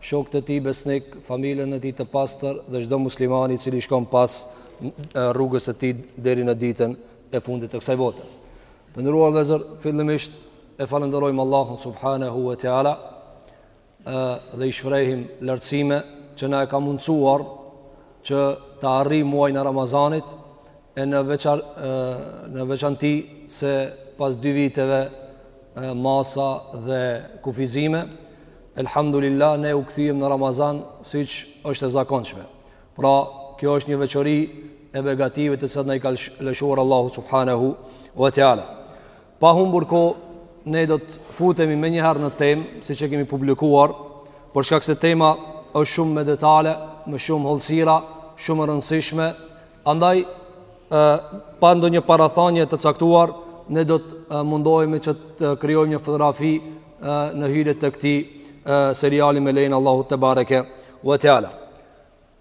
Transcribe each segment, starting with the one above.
shokët e tij besnik, familjen e tij të pastër dhe çdo muslimani i cili shkon pas rrugës së tij deri në ditën e fundit të kësaj bote. Të nderuar vëllezër, fillimisht e falënderojmë Allahun subhanahu wa taala dhe i shprehim lartësime që na e ka mundësuar që ta arrijmë muajin e Ramazanit e në veçan e në veçanti se pas dy viteve e, masa dhe kufizime elhamdulillah ne u kthyem në Ramazan siç është e zakonshme pra kjo është një veçori e begative të cilat na i ka lëshuar Allahu subhanahu wa taala Pa humbur kohë, ne do të futemi menjëherë në temë, siç e kemi publikuar, për shkak se tema është shumë me detale, me shumë hollësira, shumë e rëndësishme, andaj, e, pa ndonjë parathanje të caktuar, ne do të mundohemi që të krijojmë një fotografi e, në hyrje të këtij e, seriali me lejen e Allahu tebareke wa taala.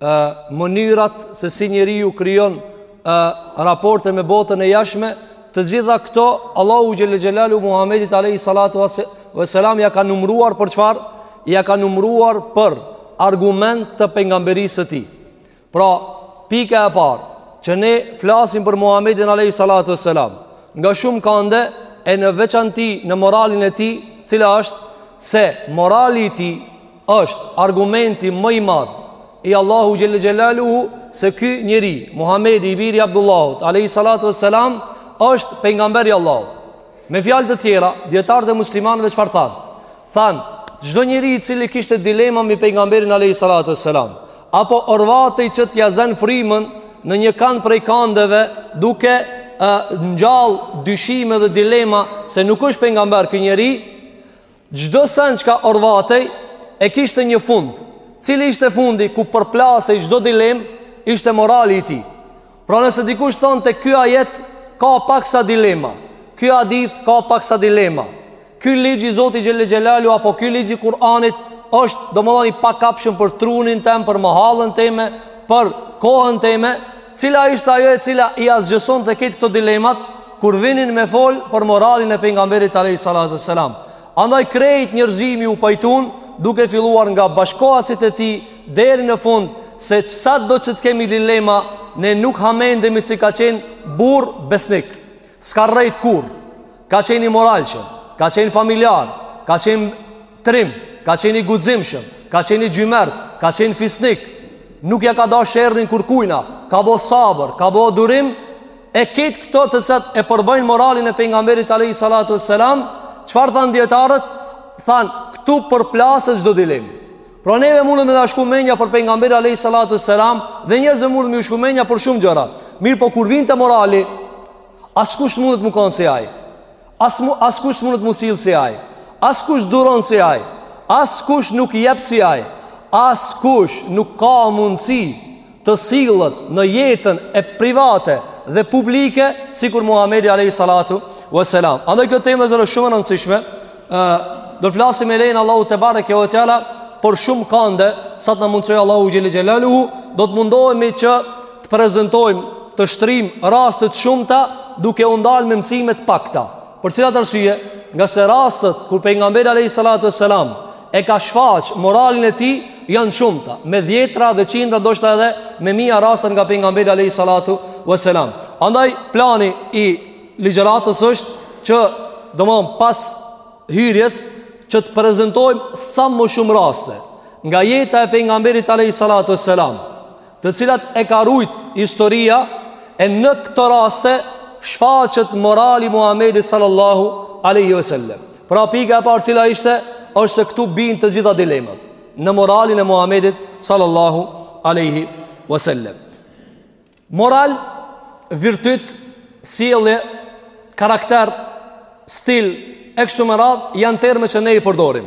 ë mënyrat se si njeriu krijon ë raporte me botën e jashtme, të gjitha këto Allahu xhelle xhelaluhu Muhamedit alayhi salatu wassalam ja ka numëruar për çfarë? Ja ka numëruar për argument të pejgamberisë së tij. Pra, pika e parë që ne flasim për Muhamedin alayhi salatu wassalam, nga shumë kande e në veçanti në moralin e tij, cila është se morali i tij është argumenti më i madh i Allahu xhelle xhelaluhu se ky njeri Muhamedi i biri i Abdullahut alayhi salatu wassalam është pejgamber i Allahut. Me fjalë të tjera, dijetarët e muslimanëve çfarë thanë? Thanë, çdo njeri i cili kishte dilema me pejgamberin alayhi salatu wassalam, apo orvatej që t'ia zën frymën në një kand prej kandeve duke uh, ngjall dyshime dhe dilema se nuk është pejgamber ky njeri, Çdo send çka orvatej e kishte një fund. Cili ishte fundi ku përplasej çdo dilemë, ishte morali i tij. Pra nëse dikush thonte ky ajet ka paksa dilema, ky hadith ka paksa dilema. Ky ligj i Zotit xhelle xhelaluhu apo ky ligj i Kur'anit është domethënë i pakapshëm për trunin tem, për mahallën teme, për kohën teme, cila ishte ajo e cila i asgjësonte këtë këto dilemat? kur vinin me fol për moralin e pejgamberit alayhi salatu wassalam. Andaj krejt njerëzimi u pajtun duke filluar nga bashkëkohasit e tij deri në fund se sado që të kemi dilema ne nuk hamendemi se ka qenë burrë besnik. S'ka rrejt kurrë. Ka qenë i moralshëm, ka qenë familjar, ka qenë trim, ka qenë i guximshëm, ka qenë i xhymert, ka qenë fisnik. Nuk ja ka dasht sherrin kurrkujna, ka bo sabër, ka bo durim E krejt këto të cilat e përbëjnë moralin e pejgamberit alejhi salatu ve selam, çfarë thanë dijetarët? Thanë, këtu përplaset çdo dilemë. Pra neve mundet me na shku menja për pejgamberin alejhi salatu ve selam, dhe njerëzve mundet me ju shku menja për shumë gjëra. Mirëpo kur vjen te morali, askush s'mundet me kanë si ai. As askush s'mundet m'u sill si ai. Askush s'duron si ai. Askush nuk jep si ai. Askush nuk ka mundësi të sillet në jetën e private dhe publike sikur Muhamedi alayhi salatu wa salam. Andaj kjo temë është shumë e rëndësishme. ë do të flasim me lejen e Allahut tebareke ve teala por shumë kande sa të na mundsoj Allahu xhele xhelaluhu do të mundohemi që të prezantojmë të shtrijmë raste të shumta duke u ndalë me mësime të pakta. Për cilat arsye? Ngase rastet kur pejgamberi alayhis salatu wassalam e ka shfaq moralin e tij janë të shumta, me dhjetra dhe qindra ndoshta edhe me mija raste nga pejgamberi alayhis salatu wassalam. Andaj plani i ligjëratës është që domthon pas hyrjes që të prezantojmë sa më shumë raste nga jeta e pejgamberit alayhis salatu wassalam të cilat e ka rujt historia e në këto raste shfaqet morali i Muhamedit sallallahu alaihi wasallam. Pra pika e parë cila ishte është se këtu bin të gjitha dilemat në moralin e Muhamedit sallallahu alaihi wasallam. Moral, virtyt, sjellje, karakter, stil, e kështu me radhë janë terma që ne i përdorim.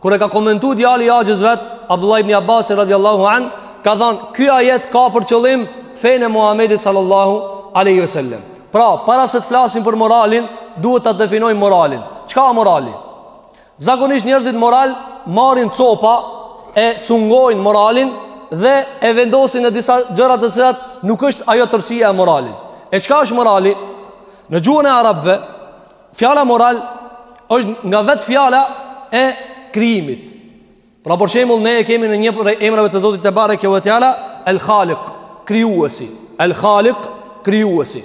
Kur e ka komentu djali i axhës vet, Abdullah ibn Abbas radhiyallahu an, ka thanë, "Ky ajet ka për qëllim fenë e Muhamedit sallallahu alaihi wasallam." Pra, para se të flasim për moralin, duhet ta definojmë moralin. Çka është morali? Zakonisht njerëzit moral marrin copa e cungojnë moralin dhe e vendosin në disa gjëra të cilat nuk është ajo tërësia e moralit. E çka është morali? Në gjuhën e arabëve, Fjala moral është nga vetë fjala e krijimit. Pra për shembull ne e kemi në një prej emrave të Zotit te bareke ve teala El Khaliq, krijuesi. El Khaliq, krijuesi.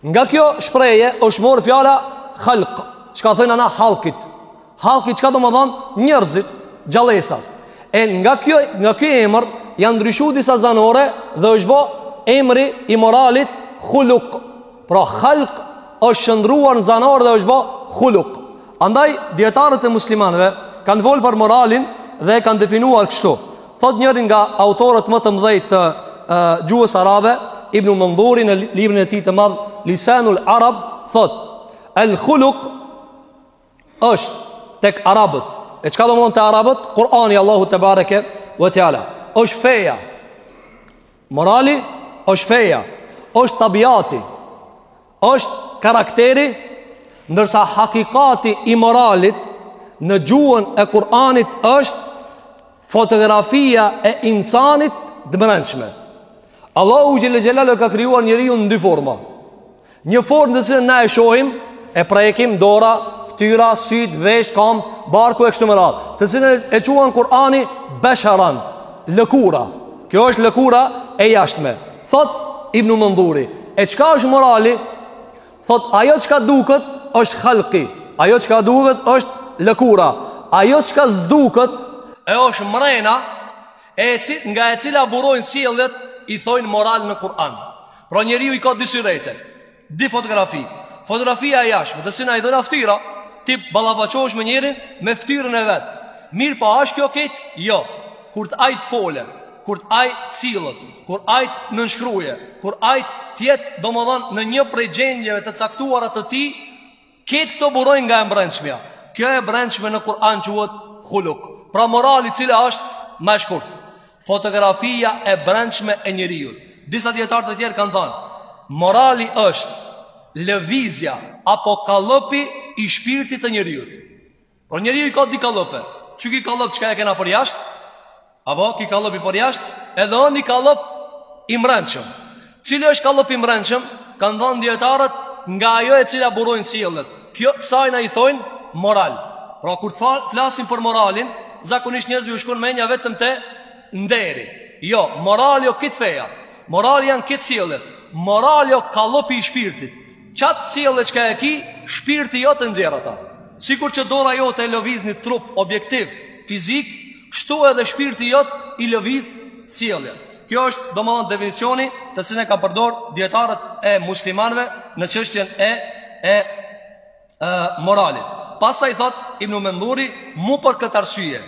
Nga kjo shprehje është marrë fjala khalq, çka thonë "ana halkit". Halki çka do me thonë? Njerëzit, gjallesat. E nga kjo, nga ky emër, janë ndryshu disa zanore dhe është bo emri i moralit khuluk. Pra halk është shndërruar në zanore dhe është bo khuluk. Andaj, dijetarët e muslimanve kanë folë për moralin dhe kanë definuar kështu. Thot njëri nga autorët më të mëdhenj të e, gjuhës arabe, Ibnu Mendhuri në librin e tij të madh, Lisanul Arab, thot, El khuluk, është tek arabët. E çka domethonë te arabët? Kur'ani Allahu tebareke ve teala. Është feja. Morali është feja. Është tabiati. Është karakteri ndërsa hakikati i moralit në gjuhën e Kur'anit është Fotografia e insanit e mbrendshme Allahu xhel-le xhelaluhu ka krijuar njeriun në dy forma Një formë të cilën na e shohim E prekim, dora, ftyra, sytë, veshtë, kambë, barku e kështu me radhë Të cilën e quan Kurani Besharan, lëkura Kjo është lëkura e jashtme Thotë Ibnu Mendhuri E çka është morali Thotë, ajo çka duket është halki, ajo çka duket është lëkura, ajo çka s'duket e është mrena, e cil, nga e cila burojnë sjelljet i thojnë moral në Kur'an. Pra njeriu i ka dy syrete, dy fotografi. Fotografia e jashtme, të cilës na i thona ftyra, ti ballafaqohesh me njerin me ftyrën e vet. Mirëpo a është kjo krejt? Jo. Kur ai të fole, kur ai t'sillet, kur ai nënshkruje, kur ai të jetë domethanë në një prej gjendjeve të caktuara të tij, krejt këto burojnë nga e brendshmja. Kjo e brendshme në Kur'an quhet huluk. Pra morali cili është ma shkurt. Fotografia e brendshme e njeriut. Disa dijetarë të tjerë kanë thënë, morali është lëvizja apo kallëpi i shpirtit të njeriut. Por njeriu i ka dy kallëpe. Qy ky kallëp çka e kena përjashtë? Apo ky kallëp i përjashtë? Edhe o ni kallëp i mbrendshëm. Cili është kallëpi i mbrendshëm? Kanë thënë dijetarët nga ajo e cila burojnë sjelljet. Kjo kësaj na i thonë moral. Pra kur të flasim për moralin, zakonisht njerëzve u shkon mendja vetëm te nderi. Jo, morali o krejt feja. Morali janë krejt sjelljet. Morali o kallëpi i shpirtit. Qat sjellje çka e ki, shpirti jot e nxjerr ata. Sikur që dora jote e lëviz një trup objektiv, fizik, kështu edhe shpirti jot i lëviz sjelljen. Kjo është domethënë definicioni të cilin e kanë përdor dijetarët e muslimanëve në çështjen e e, e moralit. Pastaj thotë Ibn Mendhuri, mu për këtë arsye,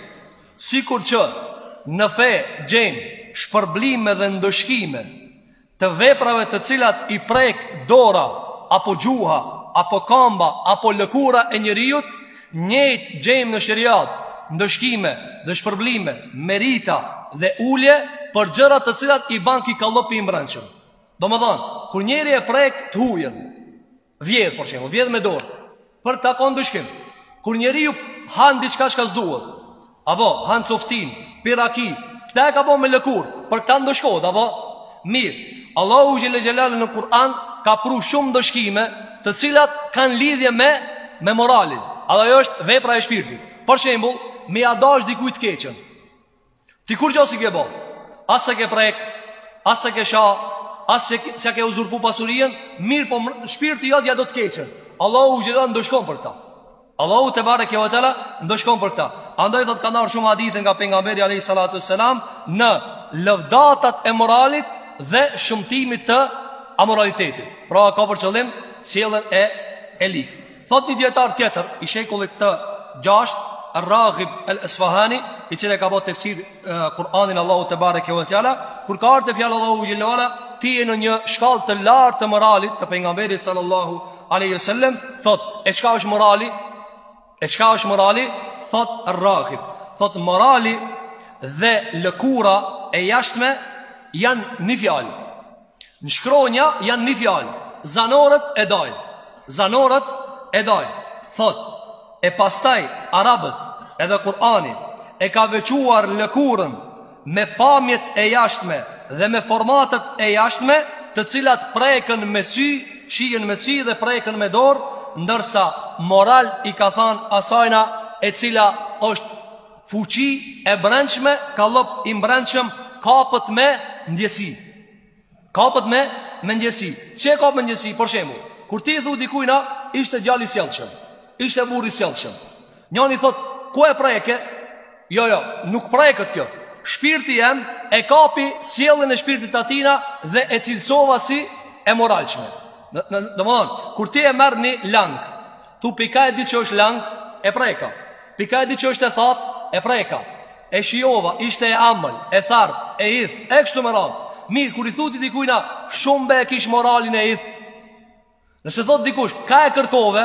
sikur që në fe gjejmë shpërblime dhe ndëshkime, të veprave të cilat i prek dora, apo gjuha, apo kamba, apo lëkura e njeriut, njëjtë gjejmë në sheriat, ndëshkime dhe shpërblime, merita dhe ulje për gjëra të cilat i ban ky kallëpi i mbrendshëm. Domethanë, kur njeri e prek të hujën, Vjedh për shembull, vjedh me dorë. Për këta ka ndëshkim. Kur njeriu han diçka çka s'duhet, apo han coftin, pi raki, këta e ka bo me lëkur, për këta ndëshkohet apo mirë. Allahu xhelle xhelalu në Kur'an ka pru shumë ndëshkime, të cilat kanë lidhje me me moralin. Ajo është vepra e shpirtit. Për shembull, me ja dash dikujt të keqën. Ti kurgjo s'i ke bo? As s'e ke prek, as s'e ke sha, as s'e, s'e ke uzurpu pasurinë, mirëpo shpirti jot ja do të keqen. Allahu xhelle ndëshkon për këta. Allahu tebareke ve teala ndëshkon për këta. Andaj thot ka ardh shumë hadithe nga pejgamberi Alejhi Salatu ve Selam në lëvdatat e moralit dhe shëmtimit të amoralitetit. Pra ka për qëllim sjelljen e ligë. Thotë një dietar tjetër i shekullit të gjashtë, Ar-Raghib al-Isfahani, i cili e ka bo tefsir Kur'anin e Allahut tebareke ve teala, kur ka ardh te fjala e Allahut xhelala, ti je në një shkallë të lartë të moralit të pejgamberit sallallahu alaihi wasallam, thotë, e çka është morali? E çka është morali? Thotë Ar-Raghib. Thotë morali dhe lëkura e jashtme janë një fjalë. Në shkronja janë një fjalë, zanoret e dajnë, zanoret e dajnë, thot, e pastaj arabët edhe Kurani e ka veçuar lëkurën me pamjet e jashtme dhe me formatet e jashtme të cilat preken me sy, shihen me sy dhe preken me dorë, ndërsa moral i ka thanë asajna e cila është Fuqi e mbrendshme, kallëp i mbrendshëm, kapet me ndjesi. Kapet me me ndjesi. Si e kap me ndjesi për shembull? Kur ti i thu dikujna, ishte djalë i sjellshëm. Ishte burrë i sjellshëm. Njani thot, "Ku e preke?" Jo, jo, nuk preket kjo. Shpirti jem e kapi sjelljen e shpirtit t'atina dhe e cilësova si e moralshme. Domethon, kur ti e merr ni lang, Thu pika e di që është lang, e preka. Pika e di që është e thatë, e preka. E shijova, ishte e amël, e thartë, e idhtë, e kështu me radhë. Mirë, kur i thu ti dikujna, shumë be e kish moralin e idhtë. Nëse thotë dikush, ka e kërkove,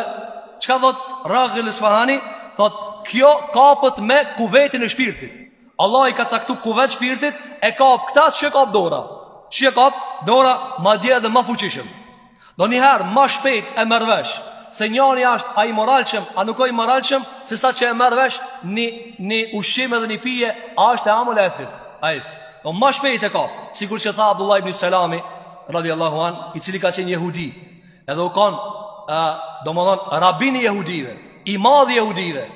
çka thot Ragib Isfahani, thot kjo kapet me kuvetin e shpirtit. Allah i ka caktu kuvet shpirtit, e kap këta që e kap dora. Që e kap dora, madje edhe ma fuqishëm. Ndonjëherë ma shpejt e merr vesh Se njeri a është ai i moralshëm A nuk o i moralshëm Sesa që e merr vesh një, një ushqim edhe një pije A është e amël e idhtë A i Do ma shpejt e kap Sikur që tha Abdullah ibn Selami Radiallahu an I cili ka qenë jehudi Edhe u kanë Domethanë rabini i jehudive I madhi i jehudive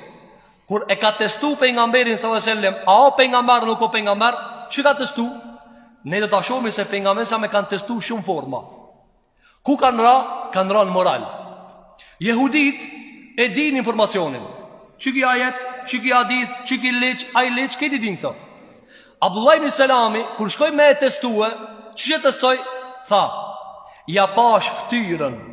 Kur e ka testu pejgamberin sallallahu alajhi wasallam, a o pejgamber nuk o pejgamber, ç'e ka testu? Ne do ta shohim se pejgamberin salam e kanë testu shumë forma. Ku kanë ra, kanë ra në moral. Jehudit e din informacionin. Qiki ajet, qiki hadith, qiki ligj, ai ligj këtë i din këto. Abdullah ibn Selami kur shkoi me e testue, qysh e testoi? Tha, ja pash fytyrën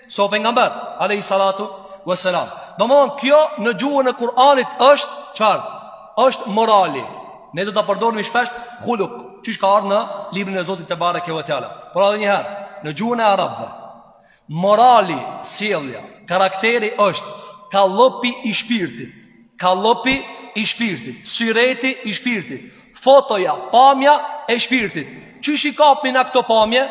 So pejgamber, alayhi salatu wassalam. Domthon, kjo në gjuhën e Kur'anit është, çfarë, është morali. Ne do ta përdormi shpesht, khuluk, qysh ka ardh në librin e Zotit tebareke ve teala. Por edhe njëherë, në gjuhën e Arabëve, morali, sjellja, karakteri është, kallopi i shpirtit, kallopi i shpirtit, syreti i shpirtit, fotoja, pamja e shpirtit. Qysh i kapim na këto pamje,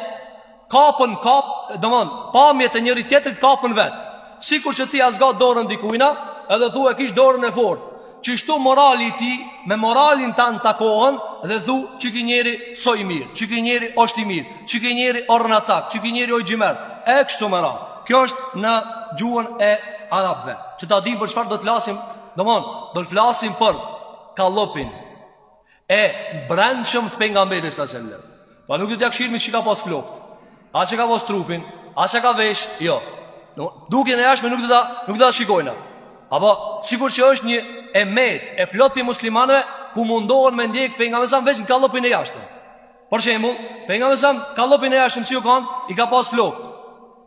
kapën kap, domthon, pamjet e njëri tjetrit kapën vet. Sikur që ti ja zgat dorën dikujna, edhe thu e kish dorën e fortë. Qishtu morali i tij me moralin tand takohen dhe thu qiki njeri s'o i mirë, qiki njeri është i mirë, qiki njeri o rrenacak, qiki njeri o xhymert, e kështu me radhë. Kjo është në gjuhën e arabëve. Që ta dim për çfarë do të flasim, domthon, do të flasim për kallopin. E brendshëm të pejgamberit sa selam. Pa nuk do t'ja kqyrmi ç'i ka pas flokt. A ç'e ka pas trupin, a çka ka vesh, jo. Dukjen e jashtme nuk do ta shikojna. Apo sikur që është një e met e plot prej muslimanëve ku mundohen me ndjek pejgamberin sa veç në kallëpin e jashtëm. Për shembull, pejgamberi sa kallopin e jashtëm si u kanë, i ka pas flokët.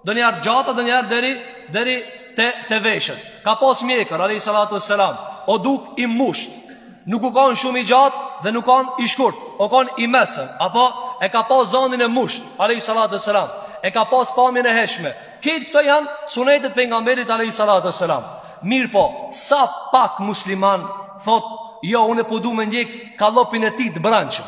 Donjëherë gjata, donjëherë deri deri te te veshët. Ka pas mjekër, alayhi salatu wassalam, o duk i musht. Nuk u kanë shumë i gjatë dhe nuk u kanë i shkurt, o kanë i mesëm. Apo e ka pas zonin e musht, alayhi salatu wassalam. E ka pas pamjen e heshme. Këtë këto janë sunetet pejgamberit alayhi salatu wassalam. Mirëpo, sa pak musliman thot, jo unë po du me ndjek kallopin e tij të brandshëm.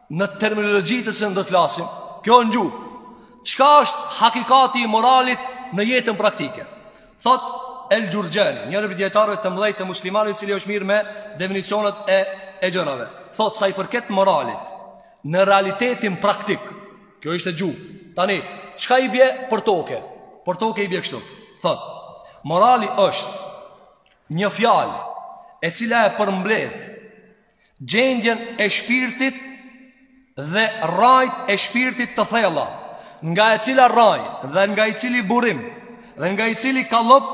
Në terminologji të cilën do të flasim, kjo në gjuhë. Çka është hakikati i moralit në jetën praktike? Thot El Xhurxhani, një prej dijetarëve të mëdhenj të muslimanëve, i cili është marrë me definicionet e e gjërave. Thot sa i përket moralit, në realitetin praktik. Kjo ishte gjuhë. Tani, çka i bje për toke? Për toke i bje kështu. Thot, morali është një fjalë e cila e përmbledh gjendjen e shpirtit dhe rrajt e shpirtit të thella, nga e cila rraj dhe nga i cili burim dhe nga i cili kallop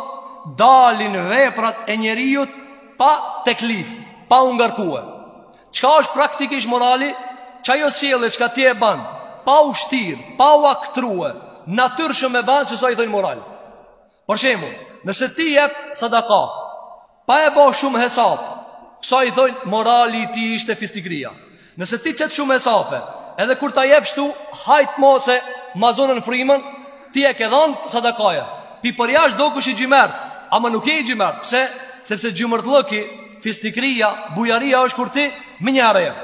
dalin veprat e njeriut pa teklif, pa u ngarkue. Çka është praktikisht morali? Qajo sjellje, çka ti e ban, pa u shtir, pa u aktrue, natyrshëm e ban, qësaj i thojnë moral. Për shembull, nëse ti jep sadaka, pa e bo shumë hesap, ksaj i thojnë morali i tij ishte fisnikria. Nëse ti qet shumë hesape, edhe kur ta jep shtu, hajt mo se ma zonën frimën, ti e ke dhënë sadakaja. Pi përjashtë dokesh i xhymert, ama nuk je i xhymert, pse? Sepse xhymertllëki, fisnikria, bujaria është kur ti menjëherë jep.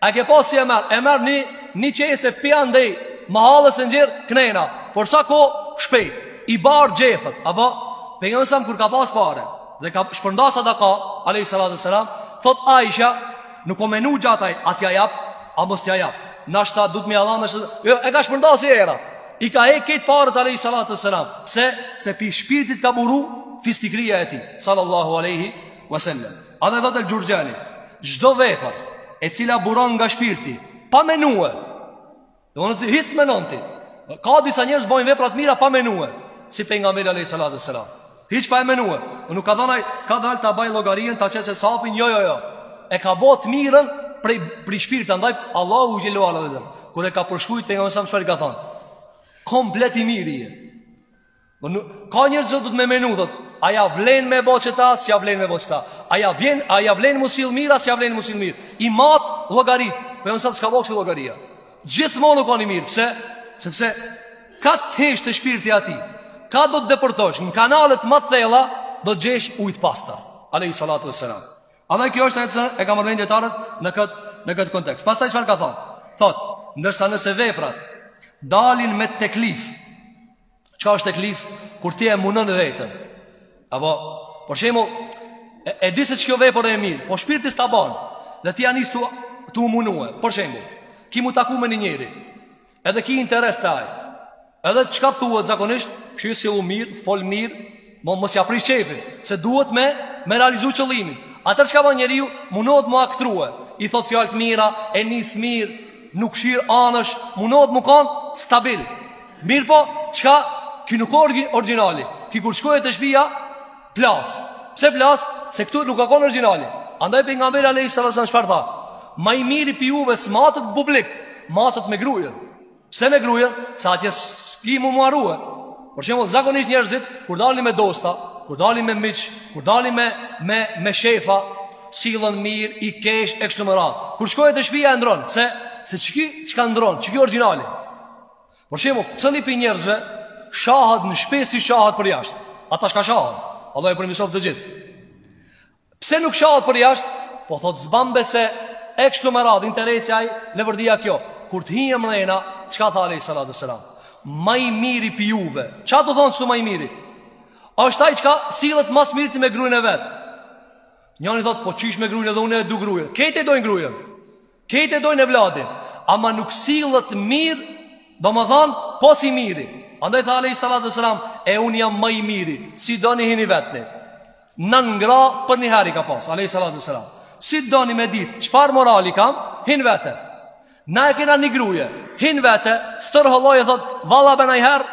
A ke pa si era? E merr një, një qese pi andej Më halës e njërë knena Për sa kohë shpejt i bart gjethet Apo pejgamberi alejhi selam kur ka pas pare Dhe ka shpërnda sadaka alejhi salatu ve selam thotë Aisha Nuk u menu gjatë aj a t'ja jap a mos t'ja jap Nashta du të mi adham e jo, E ka shpërnda si era I ka hjek paret alejhi salatu ve selam Pse Se pi shpirtit ka buru fisnikria e tij Salallahu Alejhi Wasallam Andaj edhe Xhurxhani Çdo vepër E cila buron nga shpirti Pa menue Domethënë hiç s'e menon ti Ka disa njerëz bojnë vepra të mira pa menue Si pejgamberi alejhi salatu ve selam Hiç pa e menue Nuk ka thanë aj Kadalë ta baj llogarinë Të qes hesapin Jo jo jo E ka bo të mirën Prej, prej shpirti Andaj Allahu xhel-le ve ala edhe kur e ka përshkrujt pejgamberin alejhi selam çfarë ka thonë Komplet i mirë je Më nuk, ka njerëz që duhet me menu, thotë, a ja vlen me bo qëta, s'ja vlen me bo qëta, a ja, vjen, a ja vlen mu sill mirë, s'ja vlen mu sill mirë, i mat llogaritë, pejgamberi alejhi selam s'ka bo kësi llogaria, gjithmonë u kanë i mirë, pse, sepse, kah t'i hish te shpirti i tij, kah do të depërtosh, në kanalet më të thella, do të gjesh ujë të pastër, alejhi salatu ve selam. A dhe kjo është e cënë, e kanë përmend dijetarët në këtë, në këtë kontekst. Pastaj çfarë ka thonë? Thotë, ndërsa nëse veprat, dalin me teklif, Çka është teklif Kur ti e munon veten Apo për shembull E, e di se që kjo vepër e mirë Po shpirti s'ta ban Dhe ti ja nis tu u munue Për shembull Ki mu taku me një njeri Edhe ki interes te aj Edhe çka thuhet zakonisht Kshtu sillu mirë Fol mirë Mo mos ja prish qejfin, se duhet me me realizu qëllimin. Atëherë çka bën njeriu, mundohet mu aktrue. I thotë fjalë të mira, e nis mirë, nuk shir anësh, mundohet mu kon stabil. Mirëpo, qeky nuk o origjinali. Ky kur shkon te shtëpia, plas. Pse plas? Se këtu nuk ka kon origjinali. Andaj pejgamberi alejhi selam çfarë tha? Më i miri pi juve s'matet publik, matet me grujen. Pse me grujen? Se atje s'ki mu aktrue. Për shembull zakonisht njerëzit, kur dalin me dosta, kur dalin me miq, kur dalin me, me, me shefa, sillen mirë, i kesh, e kështu me radhë. Kur shkojnë te shpija e ndrron, pse, se qeki, çka ndrron, qeki origjinali. Për shembull, cëni pi njerëzve, shahet në shpi s'shahet përjashtë. Ata çka shahen, Allahu i përmirësoftë të gjithë. Pse nuk shahet përjashtë? Po thot s'ban be se e kështu me radhë interesi ai leverdia kjo. Kur të hinë mrena, çka tha alejhi salatu wasallam? Ma i miri pi juve. Çka do thon se ma i miri? Është ai çka sillet ma s'mirti me grujen e vet. Njani thot, po qysh me grujen edhe unë e du grujen. Kejt e dojnë grujen. Kejt e dojnë evladin Ama nuk sillet mirë Domethanë po s'i miri Andaj tha Alejhi Salatu Selam E unë jam ma i miri Si doni hini vetni Nan gra përnjëherë i ka pas Alejhi Salatu Selam Si doni me dit Çfarë morali kam Hin vete Na e kena një gruje Hin vete Stërholloje thot Valla be naj herë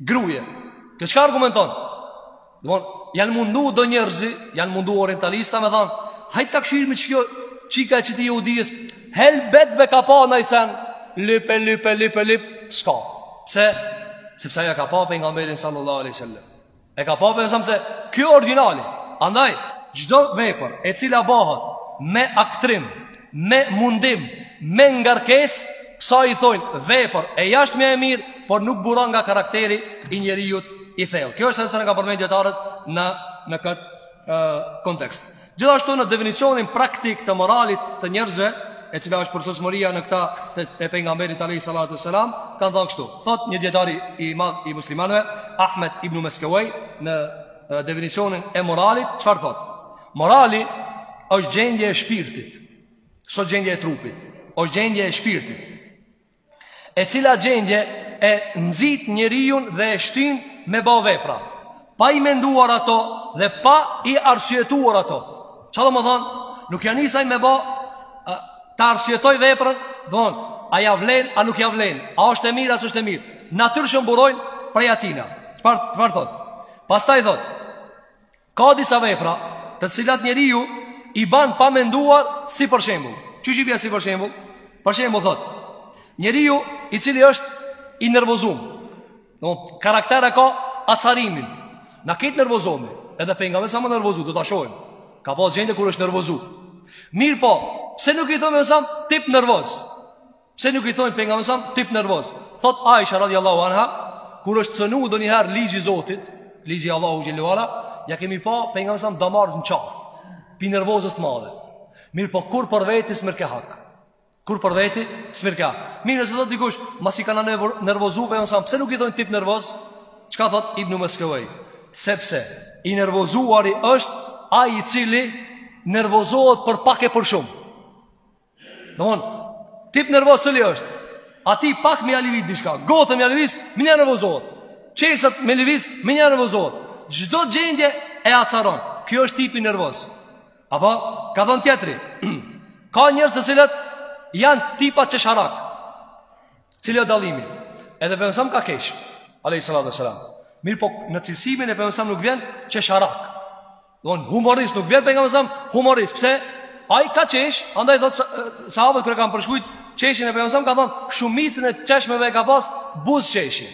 Gruje. Kjo çka argumenton? Domthon, janë mundu do njerëz, janë mundu orientalista me thon, hajt ta kshirmi çka çika e qitij jehudies, helbet be ka pa naj sen, lip e lip e lip e lip, s'ka. Pse? Sepse ajo ka pa pejgamberin sallallahu alaihi wasallam. E ka pa pejgamberin se ky origjinali. Andaj çdo vepër e cila bahet me aktrim me mundim, me ngarkesë, kësaj i thojnë vepër e jashtme e mirë, por nuk buron nga karakteri i njeriut i thellë. Kjo është e nësërën ka përmend dijetarët në, në këtë uh, kontekst. Gjithashtu në definicionin praktik të moralit të njerëzve, e cila është përsosmëria në këta të, e pejgamberit Alejhi Salatu Selam, kanë thonë kështu. Thot një dijetar i madh i muslimanve, Ahmed ibn Meskewaj, në uh, definicionin e moralit, çfarë thotë? Morali është gjendje e shpirtit, s'o gjendje e trupit, është gjendje e shpirtit, e cila gjendje e nxit njeriun dhe e shtin me ba vepra, pa i menduar ato dhe pa i arsyetuar ato. Ça domethonë, nuk ja nis ai me ba ta arsyetoj veprën, do në, a ja vlen, a nuk ja vlen, a është e mirë, a s'është e mirë. Natyrshëm burojnë prej atina. Çfarë, çfarë thotë? Pastaj thotë, Ka disa vepra, të cilat njeriu i ban pa menduar, si për shembull. Qysh i bje si për shembull? Për shembull thot, njeriu i cili është i nervozum. Do karakter e ka acarimin. Na kejt nervozohmi, edhe pejgamberi alejhi selam o nervozu, do ta shohim. Ka pas gjendje kur është nervozu. Mirëpo, pse nuk i thomi alejhi selam tip nervoz? Pse nuk i thojnë pejgamberit alejhi selam tip nervoz Thot Aisha radiallahu anha Kur është cenu donjëherë ligji i Zotit Ligji i Allahut Xhelle ve ala Ja kemi pa pejgamberit alejhi selam damarët në qafë Pi nervozës të madhe Mirëpo kur për veti s'mirrke hak Kur për veti s'mirrke hak Mirë nëse thotë dikush Masi kanë nervozu pejgamberi alejhi selam Pse nuk i thojnë tip nervoz Çka thot Ibnu Meskewaj Sepse i nervozuari është Ai i cili nervozohet për pak e për shumë Domethon, tip nervoz cili është, atij pak me ja lëviz diçka, gotën me ja lëviz, menjë nervozohet, çelësat me ja lëviz, menjë nervozohet, çdo gjendje e acaron, kjo është tipi nervoz. Apo, ka thonë tjetri, ka njerëz të cilët janë tipa qesharak, cili o dallimi, edhe pejgamberi ka kesh, alejhi salatu wasallam. Mirëpo, në cilësimin e pejgamberit nuk vjen qesharak, Domethon humorist, nuk vjen pejgamberi humorist. Pse? Ai ka qesh, andaj thot sahabët kur e kanë përshkrujt qeshjen e pejgamberit kan thon shumicën e qeshmeve e ka pas buzqeshje.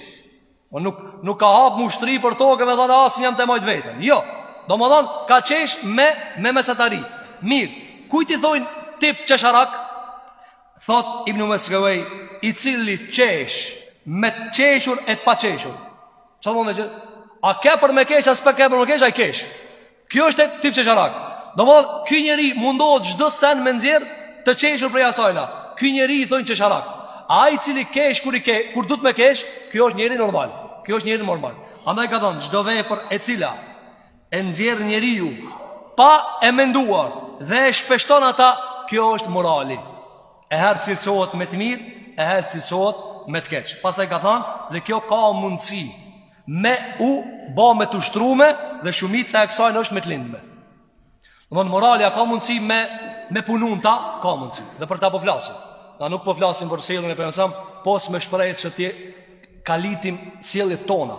Po nuk nuk ka ra m'u shtri për tokë me thon ah s'jam tu e majt veten. Jo. Domthon ka qesh me me mesatari. Mir, kujt i thojn tip qesharak? Thot Ibn Miskevejh, ai i cili qesh me t'qeshur e t'paqeshur. Çka dmth? A ke për me kesh, a s'ke për me kesh, ai kesh. Kjo është tip qesharak. Domethon, ky njeri mundohet çdo sen me nxjerr të qeshur prej asajna. Ky njeri i thojn qesharak. Ai i cili kesh, kur, i ke, kur duhet me kesh, kjo është njeri normal. Kjo është njeri normal. Andaj ka thonë, çdo vepër e cila e nxjerr njeriu pa e menduar dhe e shpeshton ata, kjo është morali. E herë cilësohet me të mirë, e herë cilësohet me të keq. Pastaj ka thënë, dhe kjo ka mundësi me u ba me të ushtrume dhe shumica e kësaj është me të lindme. Domethon morali a ka mundësi me punu n'ta, ka mundësi. Dhe për ta po flasim. Na nuk po flasim për sjelljen e pejgamberit, pos me shpresë që t'i kalitim sjelljet tona,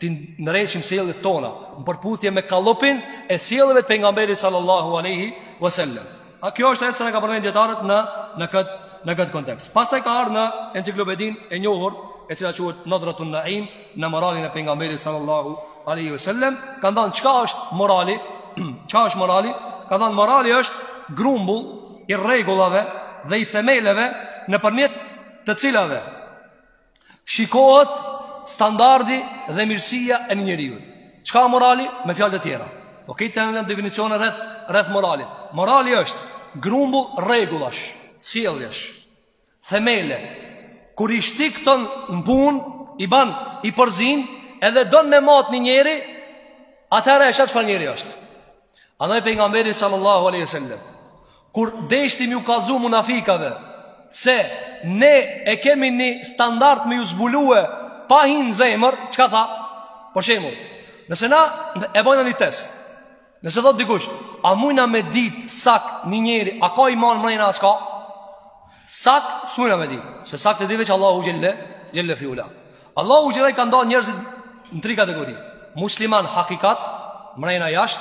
t'i ndreqim sjelljet tona në përputhje me kallopin e sjelljeve të pejgamberit sallallahu alaihi wasallam. A kjo është ajo që kanë përmend dijetarët në në këtë në këtë kontekst. Pastaj ka ardhur në enciklopedinë e njohur e cila quhet Nadratun Naim në moralin e pejgamberit sallallahu alaihi wasallam, ka thënë çka është morali? Çka është morali? Ka thënë morali është grumbull i rregullave dhe i themeleve nëpërmjet të cilave Shikohet standardi dhe mirësia e një njeriu. Çka morali me fjalë të tjera. Okej, kena definicione rreth rreth moralit. Morali është grumbull rregullash, sjelljesh, themele. Kur i shtin kto në punë, i ban i përzin, edhe don me mat një njeri, atëherë e sheh çfarë njeri është. Andaj pejgamberi sallallahu aleyhi sallam Kur deshti me ju kallzu munafikave Se ne e kemi një standard me ju zbulue Pa hi n'zemër Çka tha? Për shembull Nëse na e bojna një test Nëse thot dikush A mujna me dit sakt një njeri A ka iman mrena a s'ka? Sakt s'mujna me di, se sakt e di veç Allahu Xhele, Xhele fi ula. Allahu Xhele ka nda njerëzit në tri kategori. Musliman hakikat, mrejna jasht,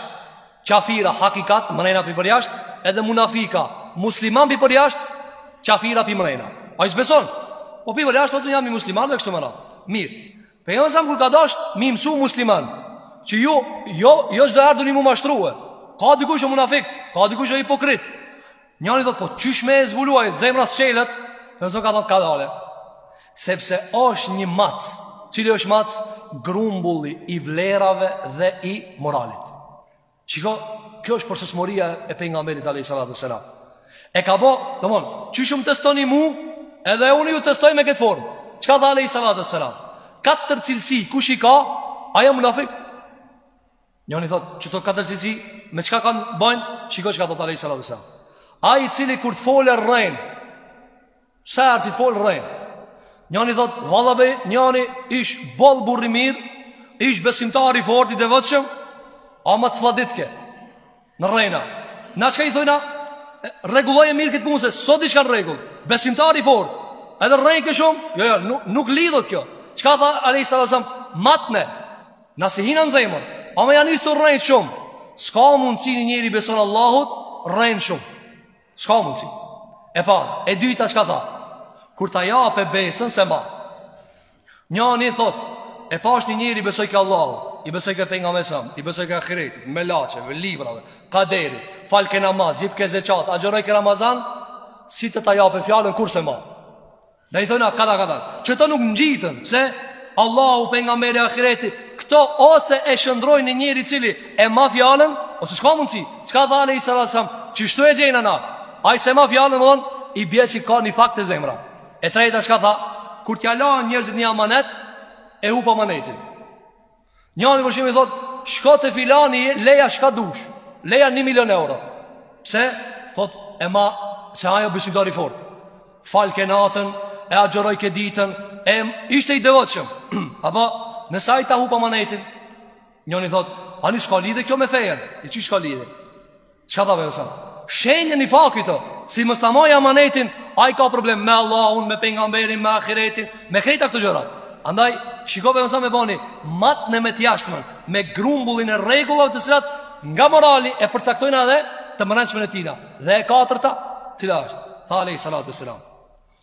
qafira hakikat, mrejna pi përjasht, edhe munafika, musliman pi përjasht, qafira pi mrejna. Ai s'beson, po pi përjasht thotë jam musliman dhe kështu me radhë. Mirë. Pejgamberi alejhi selam kur ka dasht m'i mësu muslimanët, që ju jo jo çdo herë doni m'u mashtrue. Ka dikush o munafik, ka dikush o hipokrit. Njëri thotë po qysh me e zbulu, zemra s'çelet, pejgamberi ka thonë kadale. Sepse është një matës, cili është matës, grumbulli i vlerave dhe i moralit. Shiko, kjo është përsosmëria e pejgamberit alejhi salatu selam. E ka bë, domthon, qysh më testoni mu, edhe unë ju testoj me këtë formë. Çka tha alejhi salatu selam? Katër cilësi, kush i ka, ai o munafik. Njëri thot, qëto katër cilësi, me çka kanë t'bajnë? Shiko çka thot alejhi salatu selam. Ai i cili kur të folë rren, Sa herë që të folë rren Njani thot Valla be njani ish boll burr i mir Ish besimtar i fort i devotshëm, Ama të flladitke në rrejna Na çka i thojna Rregulloje mirë këtë punë se s'o diçka n'rregull Besimtar i fort edhe rrejke shumë Jo jo nuk, nuk lidhet kjo Çka tha alejhi selam Matne Na s'i hinam n'zemër Ama ai ish tu rrejt shumë S'ka mundësi një njeri i beson Allahut rren shumë S'ka mundësi. E para, e dyta çka tha? Kur ta jape besën s'e ma. Njani thot, e pashë një njeri i besojke Allahut, i besojke pejgamberit alejhi selam, i besojke ahiretit, melaqeve, librave, kaderit, falke namaz, jipke zeqat, agjërojke Ramazan, si të ta jape fjalën kurrë s'e ma. Na i thojna kadal kadal Qëto nuk ngjiten se Allahu pejgamberi ahireti Këto ose e shndërrojnë në njeri i cili E ma fjalën Ose s'ka mundësi Çka tha alejhi salatu selam Qështu e gjejna na Ai s'e ma fjalën domethonë I bje që ka nifak te zemra E trejta çka tha Kur t'ja lanë njerëzit një amanet E hup amanetin Njani për shembull thot, shko te filani, leja çka dush, leja një milion euro. Pse? Thot, e ma, se ai o besimtar i fort. Falke natën, e agjërojke ditën, e ishte i devotshëm. A po, nëse ai ta hup amanetin. Njani thot, ani s'ka lidhje kjo me fejen? E qysh s'ka lidhje? Çka tha pejgamberi alejhi selam? Shenjë e nifakit o, si mos ta majë amanetin, ai ka problem me Allahun, me pejgamberin, me ahiretin, me krejt këto gjëra. Andaj shiko pejgamberi alejhi selam e bani, matne me të jashtmen, me grumbullin e rregullave të cilat nga morali e përcaktojnë edhe të mrendshmen e tina. Dhe e katërta, cila është? Tha alejhi salatu ve selam.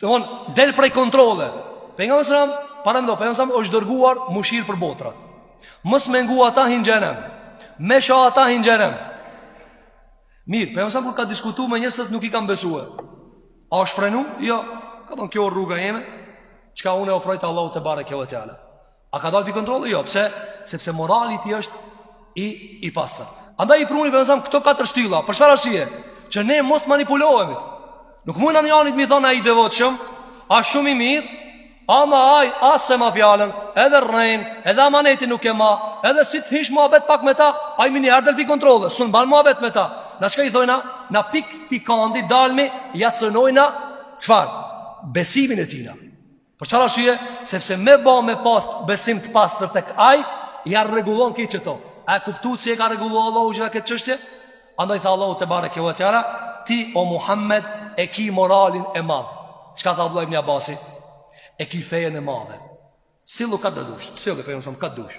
Don del prej kontrolle. Pejgamberi sallallahu alajhi wasallam paramendo, pejgamberi sallallahu është dërguar mëshirë për botrat. Mos me ngu ata hin n'xhehenem. Me sha ata hin n'xhehenem. Mirë, pejgamberi sallallahu kur ka diskutuar me njerëzit nuk i kanë besuar. A është frenu? Jo. Ka thonë kjo rruga jeme, çka unë ofroj te Allahu tebareke ve teala. A ka dalë prej kontrolli? Jo, pse? Sepse morali i tij është i, i pastër. Andaj i pruni pejgamberi këto katër shtylla, për çfarë arsye? Që ne mos t'manipulohemi. Nuk mund njanit me i thonë a i devotshëm, a shumë i mirë, ama ai, as s'e ma fjalën, edhe rren, edhe amanetin nuk e ma, edhe si të hish n'muhabet pak me ta, ai menjiherë del prej kontrolle, s'un ban muhabet me ta. Ne çka i thojna, në pik t'i kandi dalmi, ja cënojna, çfarë? Besimin e tina. Për çfarë arsye? Sepse me ba me pas besim të pastër tek ai, ja rregullon krejt qeto. A e kuptu që e ka rregullu Allahu gjithë këtë çështje? Andaj tha Allahu tebareke ve teala, ti o Muhammed e ki moralin e madh. Çka tha Abdullah ibn Abbasi? E ki fejen e madhe. Sillu kah të dush, sille pejgamberin sa kah të dush.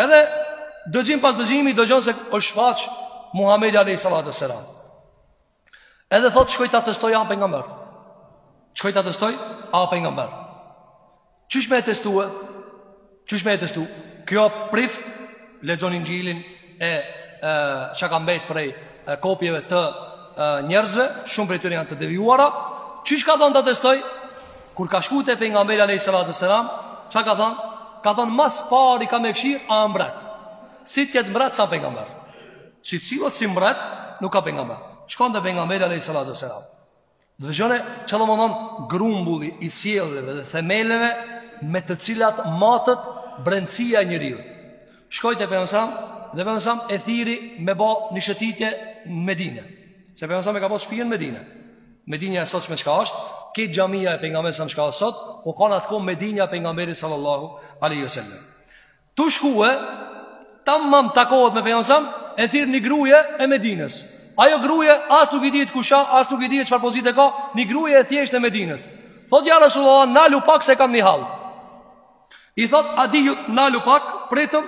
Edhe dëgjim pas dëgjimi dëgjon se është shfaq Muhamedi alayhi salatu selam. Edhe thot shkoj ta testoj a pejgamber. Shkoj ta testoj a pejgamber. Qysh me e testue? Qysh me e testu? Ky o prift lexon Injilin e çka ka mbet prej kopjeve të njerëzve, shumë prej tyre janë të devijuara. Qysh ka thon ta testoj? Kur ka shku te pejgamberi alejhi salatu selam, çka ka thënë? Ka thënë ma s'pari kam me kshyr a mbret. Si të jetë mbret s'a pejgamber. Si sillet si mbret nuk a pejgamber. Shkon te pejgamberi alejhi salatu selam. Dëgjone çfarë domethonë grumbulli i sjelljeve dhe themeleve me të cilat matet brendësia e njeriut. Shkoi te pejgamberi dhe pejgamberi e thirri me bo një shëtitje në Medine. Se pejgamberi e ka pas shpijën në Medine. Medinja e sotshme çka është? Këtë xhamia e pejgamberit sa çka është sot, u kanë atë kohë Medinja e pejgamberit sallallahu alaihi wasallam. Tu shkue tamam takohet me pejgamberin, e thirr një gruje e Medinës. Ajo gruje as nuk i dihet kush është, as nuk i dihet çfarë pozitë ka, një gruje e thjeshtë e Medinës. Thotë ja Rasulullah, nalu pak se kam një hall. I thot Adijit nalu pak, pritëm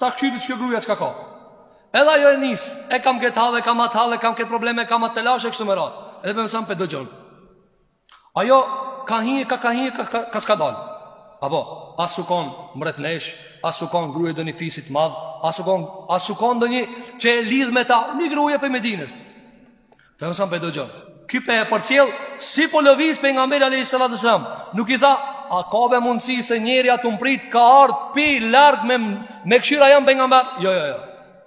ta kshyri kjo gruja çka ka. Edhe ajo e nis, e kam këtë hall, e kam atë hall, e kam këtë problem, e kam atë telashe kështu me radhë. Edhe pejgamberi po e dëgjon. Ajo ka hi, ka ka hi, ka ka, ka s'ka dal. Apo, as u kon mbretneshë, as u kon gruje e ndonjë fisi t'madh, as u kon as u kon ndonjë që e lidh me ta, një gruje prej Medinës. Për nësëm po e dëgjon Ky po e përcjell Si po lëviz pejgamberi alayhi salatu selam Nuk i tha A ka be mundësi se njeri atë më prit Ka ardhë pi lartë me, me këshilla jam pejgamber Jo, jo, jo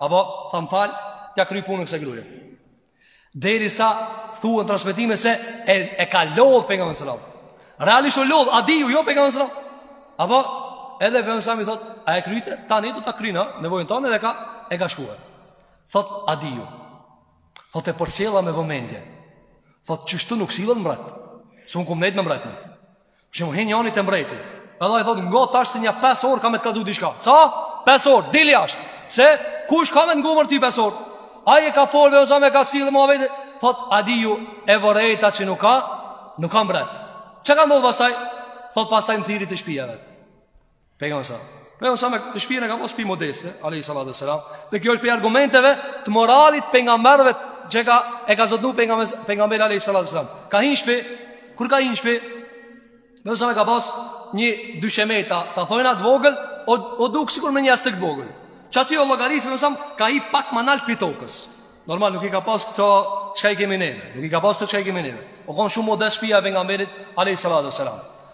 Apo, tha më falë T'ja kry punën kësaj gruje Deri sa Thuhet në transmetime se E, e ka lodhë pejgamberin Salat Realisht u lodhë Adiu jo pejgamberi Salat Apo, edhe pejgamberi Salat A e kryte Tani du të kryna Nevojën tonë edhe ka E ka shkuar Thot Adiu Thot e përcjella me vëmendje. Thot qështu nuk sillet mbret. Se un kum nejt me mbret. Me hi njani te mbreti. Edhe i thot ngo tash se nja 5 orë kam me të kallzu diçka. Ca? 5 orë, dil jashtë. Pse? Kush ka me të ngu mor ti 5 orë? Ai e ka fol me ozame ka sill me vetë. Thot Adiu e vrejta që nuk ka, nuk ka mbret. Çka ka ndodhur pastaj? Thot pastaj më thirri te shpija vet. Pejgamberi sa. Pejgamberi sa me të shpijën e ka pas shpi modeste, alayhi salatu wasalam. Dhe kjo është prej argumenteve të moralit pejgamberëve që ka e ka zotnu pejgamberi pejgamberi alayhi salatu wasalam. Ka hin shpi, kur ka hin shpi, më sa me ka pas një dysheme, ta thojna të vogël, o o duk sikur me një jastëk të vogël. Qaty o llogarisë më sa ka i pak më nalt pi tokës. Normal nuk i ka pas këto çka i kemi ne. Nuk i ka pas këto çka i kemi ne. O kon shumë modeste shpija pejgamberit alayhi salatu wasalam.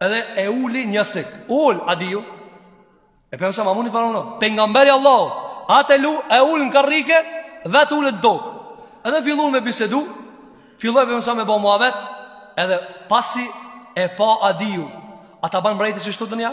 Edhe e uli në jastik. Ul, Adiu. E për nëse mamunit për nëse, pejgamberi Allahut, atë e ul, e uli në karrike, vet ulet n'tokë. Edhe fillun me bisedu, filloi pejgamberi me bo muhabet, edhe pasi e pa Adiu, a ta ban mbreti qështu të një?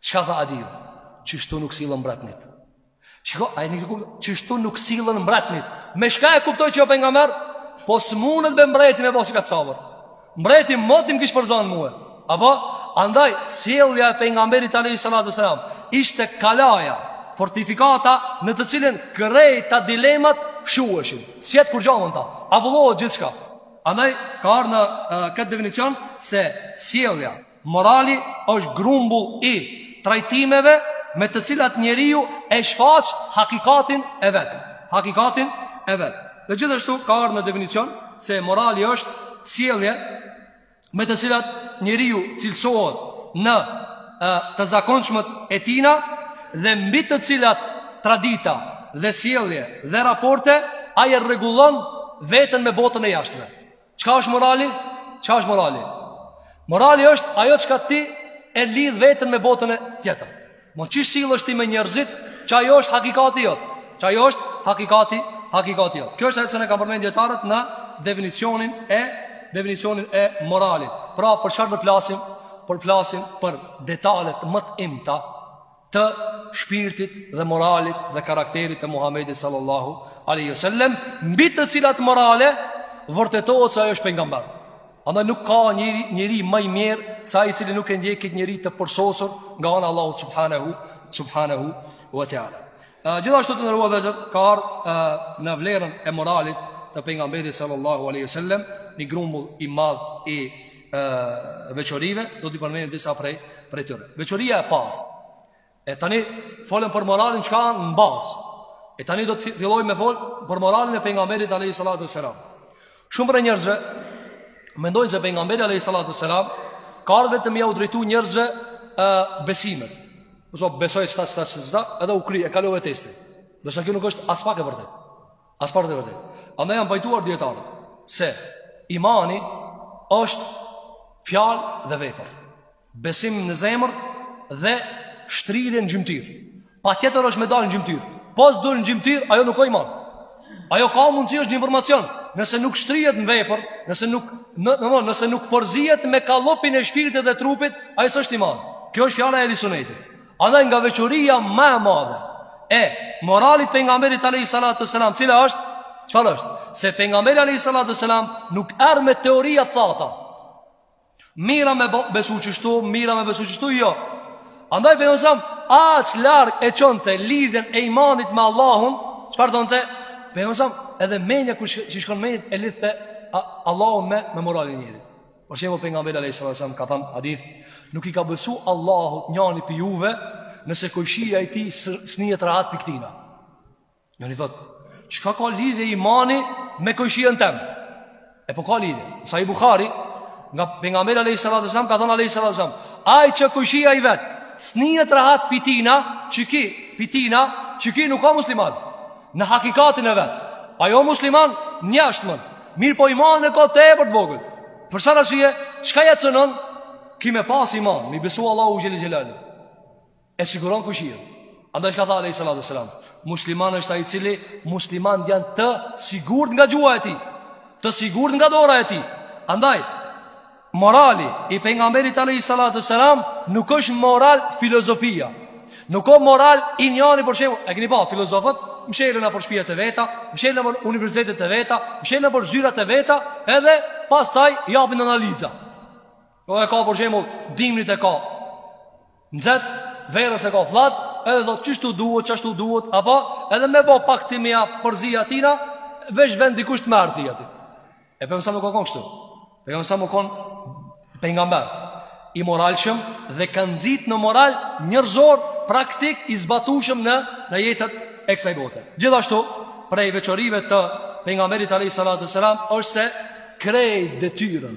Çka tha Adiu? Qështu nuk sillën mbretnit. Shiko, ai nuk e kupton. Qështu nuk sillën mbretnit. Me çka e kuptoi që o pejgamber? Po s'munet be mbreti me bo qikaq sabër. Mbreti moti m'kish përzon mua. Apo andaj sjellja e pejgamberit alayhi salatu selam ishte kalaja, fortifikata në të cilën krejt dilemat shuheshin. Si atë kur gjamën ta, avullohet gjithçka. Andaj, ka ardh në këtë definicion se sjellja Morali është grumbull i trajtimeve me të cilat njeriu e shfaq hakikatin e vet. Hakikatin e vet. Dhe gjithashtu ka ardhur në definicion se morali është sjellje me të cilat njeriu cilësohet në e, të zakonshmët e tina dhe mbi të cilat tradita dhe sjellje dhe raporte ai e rregullon veten me botën e jashtme. Çka është morali? Çka është morali? Morali është ajo çka ti e lidh veten me botën e tjetër. Mo qysh sillesh ti me njerëzit, qajo është hakikati jot. Qajo është hakikati, hakikati jot. Kjo është ajo që ne kanë përmend dijetarët në definicionin e, definicionin e moralit. Pra, për çfarë do flasim? Po flasim për detalet më të imta, të shpirtit dhe moralit dhe karakterit e Muhamedit sallallahu alaihi wasallam, mbi të cilat morale vërtetohet se ai është pejgamber. Andaj nuk ka një njeri ma i mirë se ai i cili nuk e ndjek këtë njeri të përsosur nga ana Allahu subhanahu wa taala. Gjithashtu të nderuar vëllezër, ka ardhë në vlerën e moralit të pejgamberit sallallahu aleyhi wasallem, një grumbull i madh i e, veçorive, do t'i përmendim disa prej, prej tyre. Veçoria e parë, e tani folëm për moralin çka në bazë, e tani do të filloj me folë për moralin e pejgamberit aleyhi salatu wasallam. Shumë prej njerëzve Mendojnë se pejgamberi alejhi salatu ve selam Ka ardhë vetëm me ja u drejtu njerëzve e, besimet Ose besoje qëta qëta qëta Edhe u kri e kalove testin Ndërsa kjo nuk është aspak e vërtetë Aspak e vërtetë Andaj janë pajtuar dijetarët Se imani është fjalë dhe vepër Besim në zemër dhe shtrirje në gjymtyrë. Patjetër është me dalë në gjymtyrë. Po s'dul në gjymtyrë, ajo nuk o iman. Ajo ka mundësi është një informacion. Nëse nuk shtrihet në vepër, nëse nuk në, në, nëse nuk përzihet me kallëpin e shpirtit dhe trupit, ai s'është iman. Kjo është fjala e Ehli Sunetit. Andaj nga veçoria ma e madhe e moralit të pejgamberit alayhi salatu wasalam, cila është çfarë është? Se pejgamberi alayhi salatu wasalam nuk erdhi me teori të thata. Mira me besu që shtu, mira me besu që shtu, jo. Andaj për nësëm, aq larkë e qënë të lidhjen e imanit me Allahun, që farë donë të, për nësëm, edhe menja kër që shkonë menjit e lidhë të Allahun me, me moralin njëri. Por që e më për nga mbele, lejë sërë nësëm, ka thamë adith, nuk i ka besu Allahut njani për juve, nëse kojshia i ti së njët rahat për këtina. Njani thotë Çka ka lidhje imani me kojshien tem E po ka lidhje Sahih Buhari Nga pejgamberi alejhi salatu selam Ka thonë alejhi salatu selam Ai që kojshia i vet S'nihet rahat pi tina Qiky pi tina Qiky nuk o musliman Në hakikatin e vet Ai o musliman n'jashtmen Mirëpo imanin e ka tepër të vogël Për ça arsye Çka ja cenon Ki me pas iman M'i besu Allahut xhele xhelaluhu e siguron kojshien. Andaj çka tha alejhi salatu selam, musliman është ai i cili, muslimanët janë të sigurt nga gjuha e tij, të sigurt nga dora e tij. Andaj, morali i pejgamberit alejhi salatu selam nuk është moral filozofie, Nuk o moral i njani për shembull, e keni pa filozofët, mshelen nëpër shpijat e veta, mshelen nëpër universitetet e veta, mshelen nëpër zyrat e veta, edhe pastaj japin analiza. O e ka për shembull dimnit e ka. Nxet verës e ka flat, edhe do qishtu duhet, qashtu duhet, apo edhe me bë pak ti me ia përzi atina, veç vend dikush të marr ti aty. E po sa më kokon kështu. E kam sa u kon pejgamber i moralshëm dhe ka nxit në moral njerëzor praktik i zbatueshëm në në jetën e kësaj bote. Gjithashtu, prej veçorive të pejgamberit alayhi salatu selam është se krej detyrën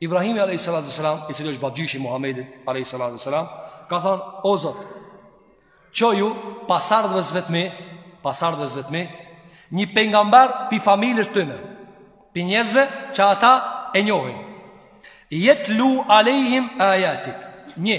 Ibrahimi a.s. i cili është babgjyshi i Muhammedit a.s. ka thonë, o Zot, çoju pasardhësve t'mi, pasardhësve t'mi, një pejgamber pi familjes tyne, pi njerëzve që ata e njohin. Jetlu alejhim ajatik, një,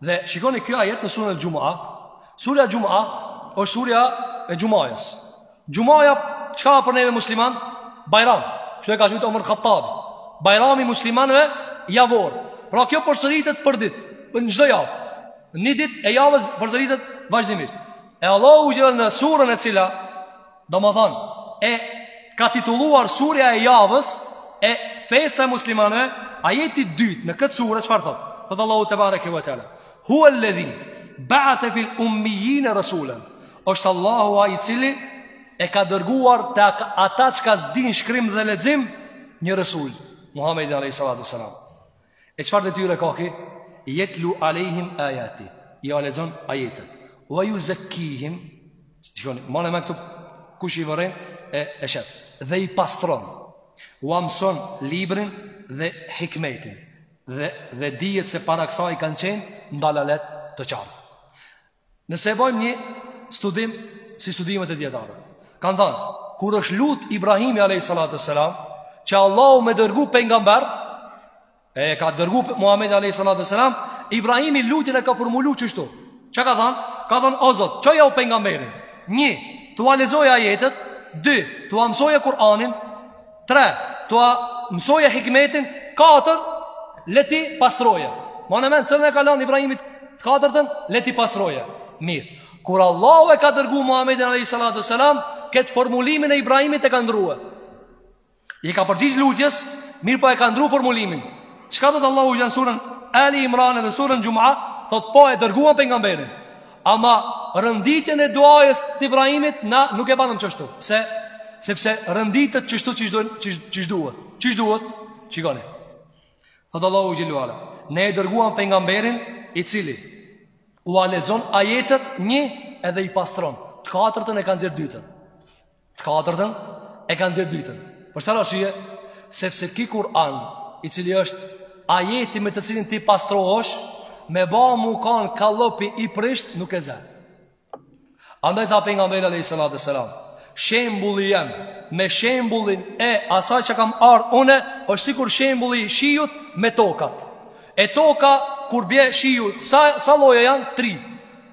Dhe shikoni kjo ajet në surën El Xhumua. Surja Xhumua është surja e Xhumajës. Xhumaja çka për neve muslimanë? Bajram. Kshtu e ka thënë Omer Hattabi. Bajrami i muslimanëve javor. Pra kjo përsëritet për ditë, për çdo javë. Një ditë e javës përsëritet vazhdimisht. E Allahu xhele në surën e cila Domethanë, e ka titulluar surja e javës e festa e muslimanëve, ajeti i dytë në këtë sure, çfarë thotë? Thotë Allahu tebareke ve teala. Huwa alladhi ba'atha fil ummiyina rasulan. Është Allahu ai i cili e ka dërguar te ata çka s'dinë shkrim dhe lexim një resul, Muhammedin a.s. E çfarë detyre ka ky? Jetlu alejhim ajatihi. Jau lexon ajetet. Wa yuzakkihim. Shikoni, mane mend këtu kush i vëren e, e shef. Dhe i pastron. Ua mëson librin dhe hikmetin. Dhe, dhe dihet se para kësaj kanë qenë n'dalalet të qartë. Nëse e bëjmë një studim si studimet e dietarëve. Kanë thanë, kur është lut Ibrahimi alayhi salatu selam, që Allahu me dërgu pejgamber, e ka dërgu Muhamedin alayhi salatu selam, Ibrahimi lutjen e ka formulu qështu. Çka ka thënë? Ka thënë o Zot, çojau pejgamberin. 1. T'ua lexojë ajetet, 2. T'ua mësojë Kur'anin, 3. T'ua mësojë hikmetin 4. Le t'i pastrojë Mane mend cillën e ka lan Ibrahimi të katërtën Le t'i pastrojë Mirë Kur Allahu e ka dërgu Muhammedin alayhi salatu selam këtë formulimin e Ibrahimit e ka ndrue. I ka përgjigj lutjes, mirëpo e ka ndru formulimin. Çka thotë Allahu xhele në surën Ali Imran dhe surën Xhuma, thotë po e dërguam pejgamberin. Ama renditjen e duajës të Ibrahimit na nuk e banëm qështu. Pse? Sepse renditet qështu qysh duhet. Qysh duhet? Shikoni. Thotë Allahu xhele ve ala. Ne e dërguam pejgamberin i cili ua lexon ajetet një edhe i pastron. Të katërtën e ka nxjerr t'dytën. Të katërtën e ka nxjerrë dytën. Për çfarë arsye? Sepse ky Kur'an, i cili është ajeti me të cilin ti pastrohesh, me ba mu kanë kallëpi i prisht nuk e zë. Andaj tha pejgamberi alayhi salatu selam, shembulli jem me shembullin e asaj që kam ardhur unë, është sikur shembulli i shiut me tokat. E toka kur bie shiu, sa sa lloje janë? 3.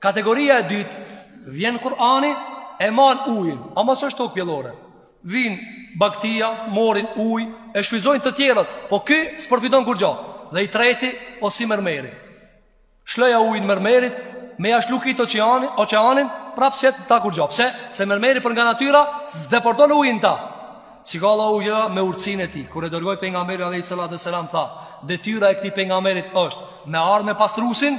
Kategoria e dytë vjen Kur'ani e man ujin, ama s'është tokë pjellore. Vijn baktia, morrin ujë, e shfrytzojnë të tjerët, po ky s'përfiton kurgjo. Dhe i treti, o si mermeri. Shloja ujin mermerit, me ja shlu krejt oqeanin, oqeanin prap s'jet n'ta kurgjo. Pse? Se mermeri për nga natyra, s'depërton uji n'ta. Si ka Allahu xhele me urtsinë e tij, kur e dërgoi pejgamberin a.s. tha, detyra e këtij pejgamberit është, me ardh me pastrusin,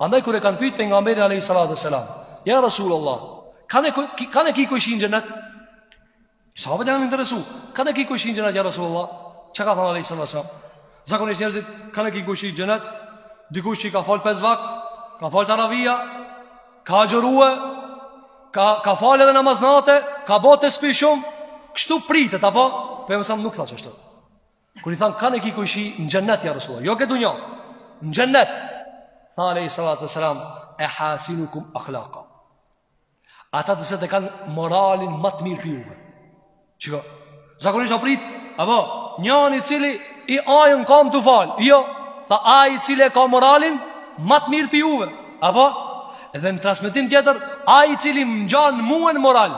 Andaj kur e kanë pyet pejgamberin alayhi salatu selam, "Ya Rasulullah, kanë e ki kojshi n'xhenet?" Sahabët janë interesuar. Kanë e ki kojshi n'xhenet ya Rasulullah? Çka ka thënë alayhi salatu selam? Zakonisht njerëzit kanë e ki kojshi n'xhenet? Dikush që ka fal pesë vakt, ka fal taravia, ka agjërue, ka ka fal edhe namaz natë, ka bo tespih shumë, kështu pritet apo? Pejgamberi nuk tha qashtu. Kur i thanë kanë e ki kojshi në xhennet ja Resulullah, jo n'këtë dunja. Në xhennet. Tha alayhi salatu wasallam, "Ehasinukum akhlaqa." Ata të cilët e kanë moralin më të mirë prej juve. Çka? Zakonisht po prit, apo njëri i cili i ajen kamt tu fal. Jo, tha ai i cili e ka moralin më të mirë prej juve. Apo edhe në transmetim tjetër, ai i cili më gjan mua në moral.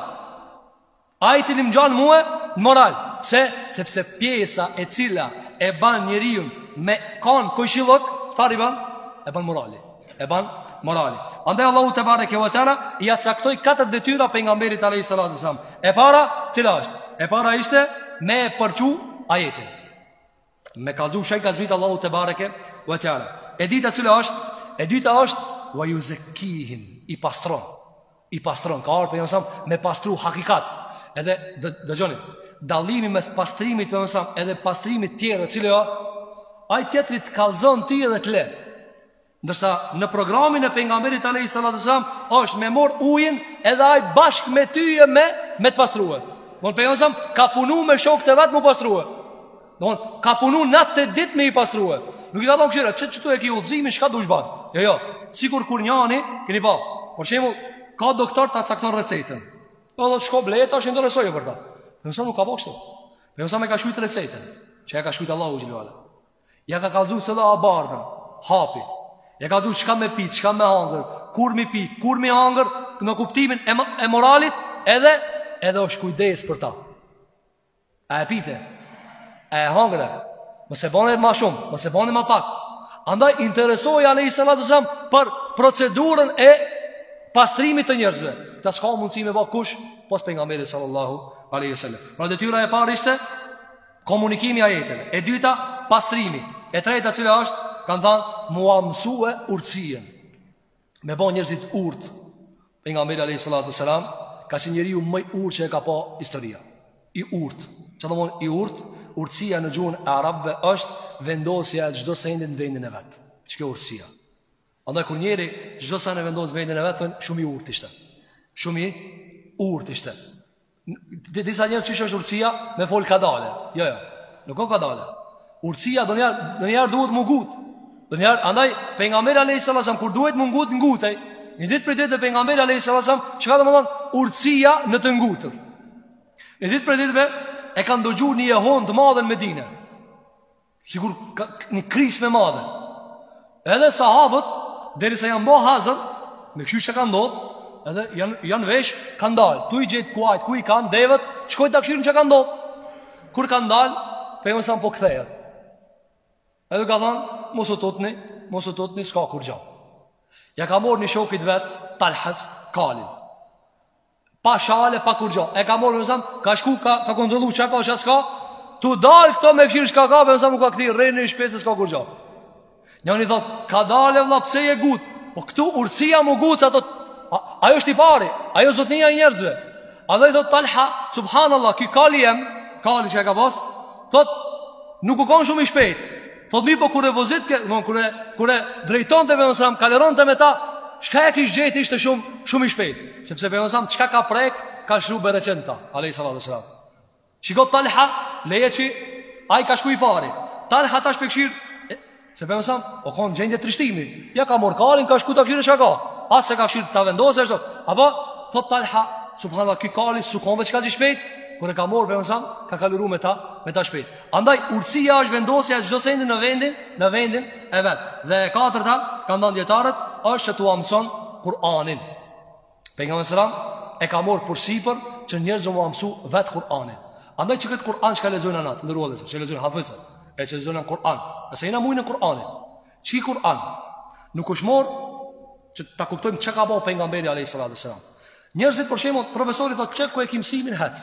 Ai i cili më gjan mua në moral, pse? Sepse pjesa e cila e ban njeriun me kon kojshillëk, çfarë i ban? E ban morali. E ban morali. Andaj Allahu te bareke ve teala ia caktoi katër detyra pejgamberit alayhis salam. E para, cila është? E para ishte me e përçu ajetin. Me kallzu çka i ka zbrit Allahu te bareke ve teala. E dyta cila është? E dyta është wa yuzakkihim, i pastron. I pastron, ka ardhur pejgamberi a.s. me pastru hakikat. Edhe dëgjoni, dallimi mes pastrimit pejgamberit a.s. edhe pastrimit tjetër, cili është? Ai tjetri të kallzon ti edhe të le. Ndërsa në programin e pejgamberit alayhi salatu sallam është me morr ujin edhe ai bashkë me ty e me me të pastruar. Don pejgamberi ka punu me shokët e vet me pastruar. Don ka punu natë ditë me i pastruar. Nuk i ka dhonë këshilla, që qe ktu e ki udhëzimin, çka dush ban? Jo, jo, sikur kur njani, keni pa, për shembull ka doktor ta cakton recetën. Po deshte shko bleje, s'interesohet për ta. Pejgamberi a.s. nuk ka bo kështu. Pejgamberi a.s. e ka shkrujt recetën, që e ka shkrujt Allahu xhele xhelaluhu. Ja ka kalzu se la abarna, hapi. Ja ka kalzu çka me pit, çka me hangër, kur mi pit, kur mi hangër, në kuptimin e, e moralit, edhe, edhe është kujdes për ta. A e pite, a e hangre, mos e bane ma shumë, mos e bane ma pak. Andaj interesoj alejhi salatu selam për procedurën e pastrimit të njerëzve. Kta s'ka mundësi me ba kush, pos Pejgamberi sallallahu alejhi sallam. Pra detyra e parë ishte, Komunikimi i ajeteve. E dyta, pastrimi. E treta cila është, kanë thënë, me ua mësu urtësinë. Me ba njerëzit urt. Pejgamberi alejhi salatu selam ka qenë njeriu më i urtë që e ka pa historia. I urt. Çka domethan i urt? Urtësia në gjuhën e arabëve është vendosja e çdo sendi në vendin e vet. Qikjo urtësia? Andaj kur njeri çdo send e vendos vendin e vet thon shumë i urtë ishte. Shumë i urtë ishte. Dhe disa njerëz që është urtësia me fol kadale. Jo, jo. Nuk ka kadale. Urtësia donjëherë donjëherë duhet me u ngut. Donjëherë andaj pejgamberi alejhi selam kur duhej me u ngut ngutej. Një ditë prej ditëve pejgamberi alejhi selam çka do të thon urtësia në të ngutur. Një ditë prej ditëve e kanë dëgju një jehonë të madhe në Medinë. Sikur një krismë e madhe. Edhe sahabët, derisa janë bo hazër, me kqyr çka ka ndodhë, edhe janë, janë vesh, kanë dalë. Tu i gjet kuajt, ku i kanë, devët, shkojnë ta kqyrin çka ka ndodhë. Kur kanë dalë, Pejgamberi a.s. po kthehet. Edhe u ka thonë, mos u tutni, mos u tutni, s'ka kurgjo. Ja ka marrë një shokit vetë, Talhës, kalin. Pa shale, pa kurgjo E ka marrë Pejgamberi a.s., ka shku, ka, ka kontrollu Çka ka, çka s'ka Tu dalë këto me kqyr çka ka Pejgamberi a.s. u ka thënë rrini n'shpi se s'ka kurgjo Njani thot, kadale vlla pse je ngut Po këtu urtësia me u ngut Se thot, a, ai o është i pari Ai o zotnia i njerëzve Edhe i thot, Talha, subhanallah, ki kali jem Kali që e ka pas Thot, nuk u konë shumë i shpejt Po mirëpo kur e vozitke, do kur e kur e drejtonte Pejgamberi a.s. kalëronte me ta, çka e kish gjetë ishte shumë shumë i shpejt, sepse Pejgamberi a.s. çka ka prek, ka shkru bereqet n'ta, alejhi sallallahu alejhi wasallam. Shiko Talha, leje që ai ka shku i pari. Talha tash p'e kqyr se Pejgamberi a.s. o kon gjendje trishtimi. Ja ka marr kalin, ka shku ta kqyrë çka ka. As s'e ka kqyrë ta vendosë ashtu. Apo po Talha, subhanallahu ki kali s'u kon kaq i shpejt, kur e ka marr Pejgamberi a.s. ka kalëru me ta, me ta shpejt. Andaj urtësia është vendosja e çdo sendi në vendin, në vendin e vet. Dhe e katërta, kanë thanë dijetarët, është që t'ua mëson Kur'anin. Pejgamberi sallallahu alajhi wasallam e ka marrë përsipër që njerëzit me ua mësu vet Kur'anin. Andaj qët Kur'an çka lexojnë anat, në ruallë që lexojnë hafizët, e që lexojnë anë Kur'an, e se jena mujnë në Kur'anin, qiky Kur'an, nuk është marrë që ta kuptojmë çka ka bo Pejgamberi a.s. Njerëzit për shembull, profesorit thot që ku e ki mësimin hec,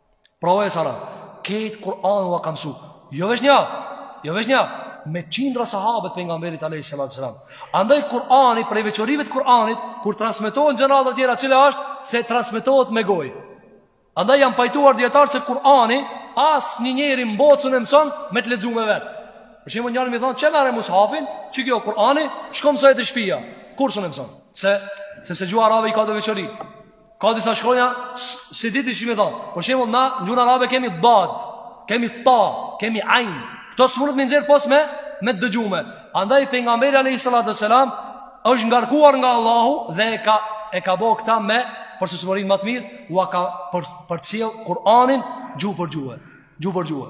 Provoje sa rëndë. Këtë Kur'an ua ka mësu. Jo vesh një, jo vesh një, me qindra sahabët pejgamberi alejhi salatu selam. Andaj Kur'ani, prej veçorive të Kur'anit, kur transmitohen gjërat e tjera, cila është se transmitohet me gojë. Andaj janë pajtuar dijetarët se Kur'ani, asnjë njeri në botë s'e mëson me të lexume vetë. Për shembull njërit me i thanë, qe merre mushafin, qe ky Kur'ani, shko mësoje te shpia, kurrë s'e mëson, se, se, se gjuha arabe i ka do veçori. Ka disa shkronja, s'e di qysh me thanë. Për shembull, na, në gjuhën arabe kemi dad, kemi ta, kemi ajn. Këto s'mundet me i nxjerrë pos me, me të dëgjume. Andaj, pejgamberi a.s. është ngarkuar nga Allahu dhe e ka, e ka bo këtë me përsosmërinë ma të mirë, ua ka për, përcjellë Kur'anin gojë për gojë. Gojë për gojë.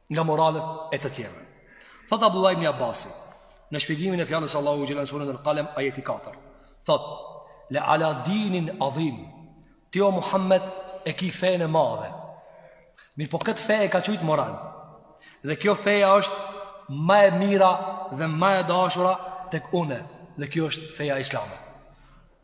nga moralet e të tjerëve. Thot Abdullah ibn Abbas, në shpjegimin e fjalës së Allahut xhelle shanuhu surën Al-Qalam ajeti 4. Thot: "Le ala dinin adhim." Ti o Muhammed e ki fenë e madhe. Mirëpo këtë fe e ka qujt moral. Dhe kjo feja është ma e mira dhe ma e dashura tek unë dhe kjo është feja islame.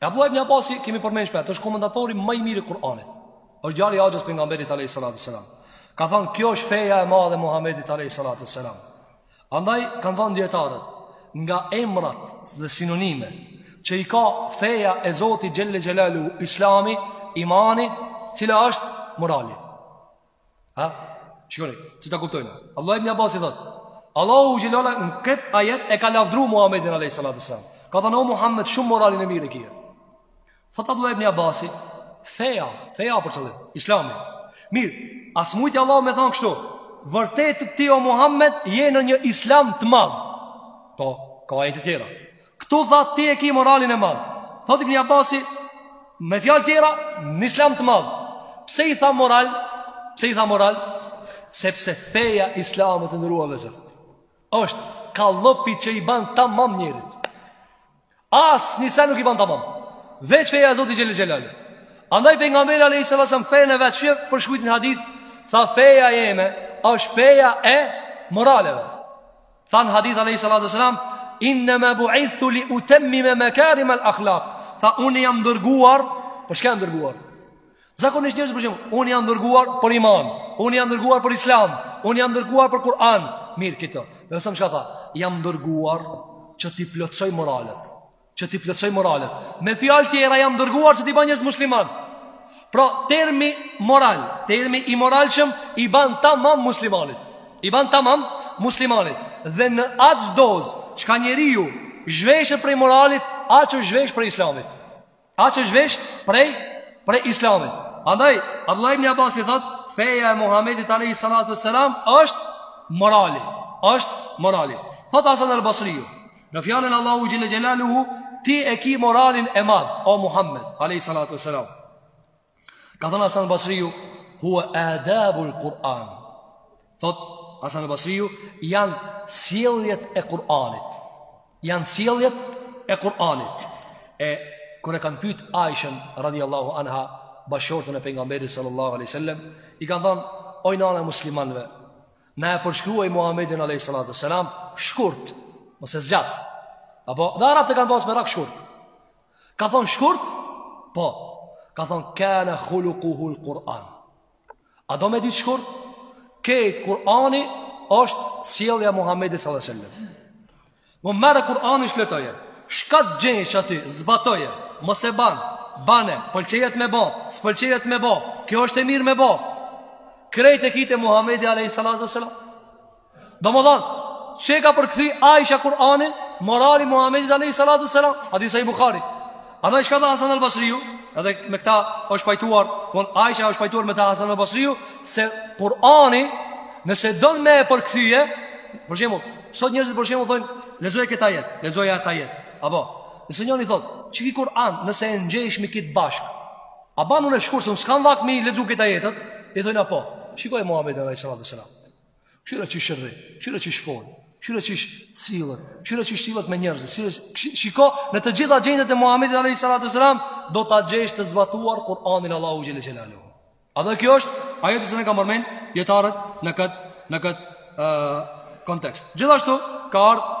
E Abdullah ibn Abasi e kemi përmendur shpesh, është komentatori ma i mirë i Kur'anit. Është djali i axhës së pejgamberit alayhi salatu selam. Ka thanë kjo është feja e madhe e Muhamedit alayhi salatu selam. Andaj kanë thanë dijetarët, nga emrat dhe sinonime që i ka feja e Zotit xhelle xhelaluhu Islami, imani, cila është morali. Ha? Shikoni, qysh ta kuptojna. Abdullah ibn Abbasi thot, Allahu xhelle ve ala në këtë ajet e ka lavdru Muhammedin a.s. Ka thënë, o Muhammed, shumë moralin e mirë e ki. Thot Abdullah ibn Abbasi, feja, feja për qëllim, islami. Mirë, a s'mujti Allahu me thanë kështu, vërtet ti o Muhammed je në një islam të madh. Po, ka ajete tjera. Këtu tha ti e ki moralin e madh. Thotë Ibn Abasi me fjalë tjera në Islam të madh. Pse i tha moral? Pse i tha moral? Sepse feja Islame të nderuar vëllezër, është kallapi që i ban tamam njerëzit. Asni sen nuk i ban tamam. Veç feja e Zotit xhelle xhelaluhu. Andaj pejgamberi alayhis salam fenë e vet e përshkrujti në hadith, tha feja jeme është feja e moraleve. Tha në hadith alejhi salatu selam inna ma bu'ithtu li utammima makarim al akhlaq. Tha unë jam dërguar, për çka jam dërguar? Zakonisht njerëzit presin, unë jam dërguar për iman, unë jam dërguar për islam, unë jam dërguar për Kur'an. Mirë këto. Vetëm çka tha, jam dërguar që t'i plotësoj moralet. që t'i plotësoj moralet. Me fjalë tjera jam dërguar që t'i bëj njerëz musliman. Pra termi moral, termi i moralshëm i ban tamam muslimanit. I ban tamam muslimanit. Dhe në atë dozë, çka njeriu zhveshet prej moralit, aq u zhvesh prej islamit. Aq u zhvesh prej prej islamit. Andaj Abdullah ibn Abbasi thot, feja e Muhamedit alayhi salatu selam është morali, është morali. Thot Hasan al-Basriu, Në fjalën Allahu xhelle xhelaluhu ti e ki moralin e madh o Muhammed alayhi salatu wasalam. Ka thënë Hasan al-Basriu huwa adabul Quran. Thot Hasan al-Basriu janë sjelljet e Kur'anit. Janë sjelljet e Kur'anit. E kur e kanë pyet Aishën radhiyallahu anha bashkshorten e pejgamberit sallallahu alaihi wasallam, i kanë thënë oj nana e muslimanëve, Na e përshkruaj Muhammedin alayhi salatu selam shkurt, mos e zgjat. Apo dhe arabët e kanë pas merak shkurt. Ka thon shkurt? Po. Ka thon kana khuluquhu al-Quran. A do me ditë shkurt? Krejt Kurani është sjellja e Muhammedit sallallahu alaihi wasallam. Mo merre Kur'anin shfletoje Shka të gjejsh aty, zbatoje Mos e ban, bane, pëlqejet me ba S'pëlqejet me ba, kjo është e mirë me ba Krejt e kishte Muhammedi a.s. Domethanë, që e ka përkthy Aisha Kur'anin Morali i Muhammedit a.s. Hadis sahih Bukhari Andaj çka tha Hasan al-Basriu, edhe me këta është pajtuar, von Aisha është pajtuar me ta Hasan al-Basriu se Kur'ani nëse don me e përkthye, për shembull, sot njerëzit për shembull thonë, lexoje këtë ajet, lexoje atë ajet. Apo, nëse njëri thotë, "Qiky Kur'an, nëse e ngjesh me qit bashk." A banu në shkurt, unë s'kam vakt me lexu këtë ajet, i thonë apo. Shikoje Muhamedin alayhi salatu sallam. Kqyre qysh rri, kqyre qysh fol, kqyre qysh sillet, kqyre qysh sillet me njerëz. Shiko, në të gjitha gjendjet e Muhamedit alayhi salatu sallam do ta gjesh të zbatuar Kur'anin e Allahu xhelle xhelaluhu. Edhe kjo është ajo që e kan përmend dijetarët në kët në kët ë kontekst. Gjithashtu ka ardhur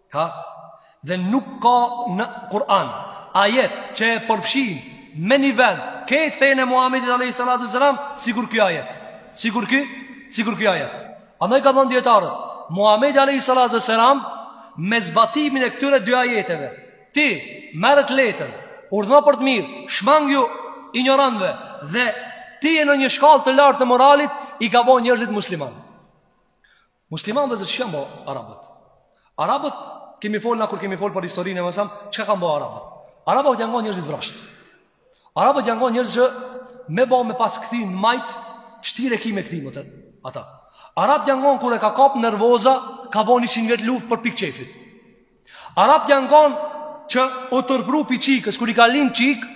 Ha? Dhe nuk ka në Kur'an ajet që e përfshin me një vend këtë fenë e Muhammedit Alejhi Salatu Selam sikur kjo ajet sikur ky sikur kjo ajet andaj kan thënë dijetarët Muhammedi Alejhi Salatu Selam me zbatimin e këtyre dy ajeteve ti merre t'lehtën urdhno për të mirë shmangju injorantve dhe ti je në një shkall të lartë të moralit i ka bo njerzit musliman Musliman vllezër qysh janë bo Arabët? Arabët kemi folë na kur kemi folë për historinë e mësam, çka kanë bo Arabët? Arabët janë kon njerëz t'vrazhdë. Arabët janë kon njerëz me bo me pas kthy në majtë, shtirë e ki me kthy më në djathta. Arabët janë kon kur e ka kapë nervoza, ka bo njëqind vjet luftë për pikë t'qefit. Arabët janë kon që u turpnu prej çikës, kur i ka lind çikë,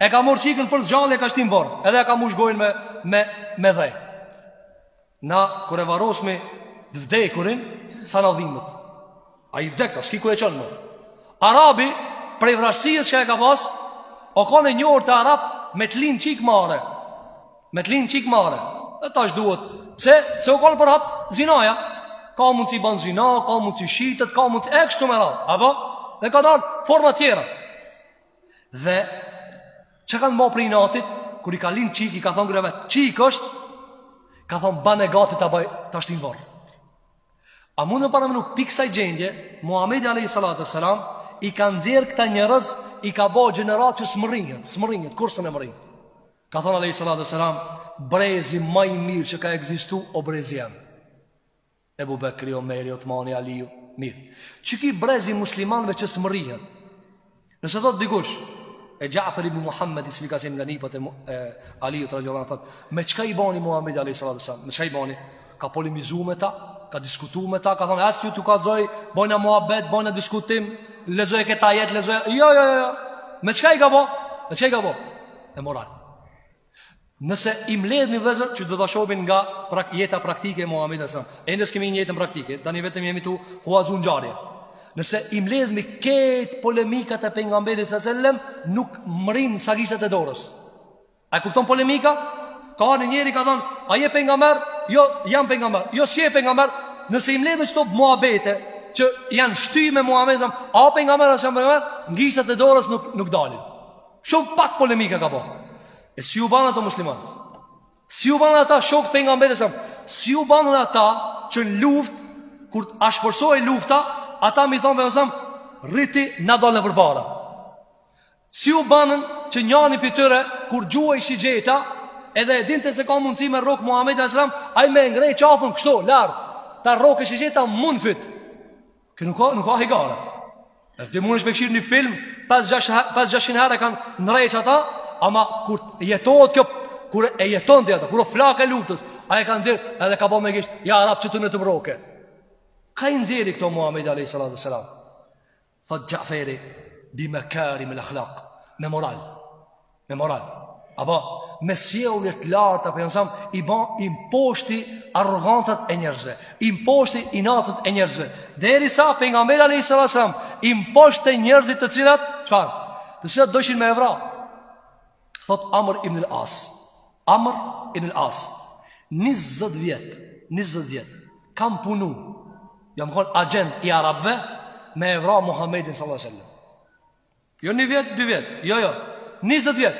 e ka marrë çikën për s'gjalli e ka shti n'vorr, edhe e ka mush gojën me, me, me dhe. Na kur e varrosmi të vdekurin, sa na dhimet. Ai vdek, tash s'ki ku e çon më. Arabi prej vrazhdësisë që e ka pas, o kanë e njohur te arabët me të lind çikë marre. Me të lind çikë marre. Dhe tash duhet. Pse, se o kanë përhap zinaja. Ka mundësi ban zina, ka mundësi shitet, ka mundësi e kështu me radhë. Apo? Dhe ka dalë forma tjera. Dhe çka kanë bërë prej inatit, kur i ka lind çikë, i ka thonë grues, çikë është, ka thonë bane gati ta baj, ta shti n'vorr. A mundeni paramenu, pi kësaj gjendje, Muhammedi a.s. i ka nxjerrë këta njerëz, i ka bo gjeneratë që s'mërrinjet, s'mërrinjet, kurrë s'e mërrin. Ka thonë a.s. brezi ma i mirë që ka ekzistu o brezi jem. Ebu Bekri, Omeri, Othmani, Aliu, mirë. Qeky brezi i muslimanve që s'mërrihet. Nëse thot dikush, e Xhafer ibn Muhammed, i cili ka qenë nga nipat e, e Aliut radijallahu anh, thot, me çka i bani Muhammed a.s. Me çka i bani? Ka polemizu me ta, ka diskutu me ta, ka thonë, asë ju të ka zoj, bojna muhabbet, bojna diskutim, lexoje kët ajet, lexoje... Jo, jo, jo, jo, me çka i ka bo? Me çka i ka bo? Me moral. Nëse i mledhmi vëllezër që do ta shohim nga prak, jeta praktike e Muhamedit a.s. Ende s'kemi hi n'jetën praktike, tani vetëm jemi tu huazu ngjarje. Nëse i mledhmi krejt polemikat e pejgamberit a.s., nuk mrrin sa gishtat e dorës. A kupton polemika? Ka një njeri ka thon, a je pejgamber? Jo, jam pejgamber. Jo, s'je pejgamber? Nëse i mledhmi këto muhabete që janë shty me Muhamedin a.s., a pejgamber a s'jam pejgamber, n'gishtat e dorës nuk nuk dalin. Shumë pak polemika ka bërë. E si u banë ato musliman? Si u banë ata shokët e pejgamberit a.s. Si u banë ata që në luftë, kur ashpërsohej lufta, ata mi thonë pejgamberit a.s., rri ti na dalim përpara. Si u banën që njani pi tyre, kur gjuhej shigjeta, edhe e dinte se ka mundësi me rrokë Muhammedin a.s., ai me ngre qafën kështu, lart, ta rrokë shigjeta mu n'fyt. Kë nuk ka, nuk ka hajgare. E ti mundesh me kshyr një film, 5-600 herë e kanë ndreq ata, ama kur jetohet kjo, kur e jeton dhe ata, kur o flakë e luftës, ai ka nxjerrë edhe ka bo me gisht, ja Rab qetu le të m'rroke. Ka i nxjerri këto Muhammed a.s. Thot Xhaferi, bi mekarimil ahlak, me moral. me moral. Apo me sjellje të larta, apo jam i bë i mposhti arrogancat e njerëzve, i mposhti inatet e njerëzve. Derisa pejgamberi alejhis selam i mposhti njerëzit të cilat çfarë? Të cilat dojshin me e vra. Thot Amr ibn al-As. Amr ibn al-As. 20 vjet, 20 vjet kam punu. Jam kon agjent i arabëve me e vra Muhammedin sallallahu alaihi wasallam. Jo një vjet, dy vjet. Jo, jo. 20 vjet.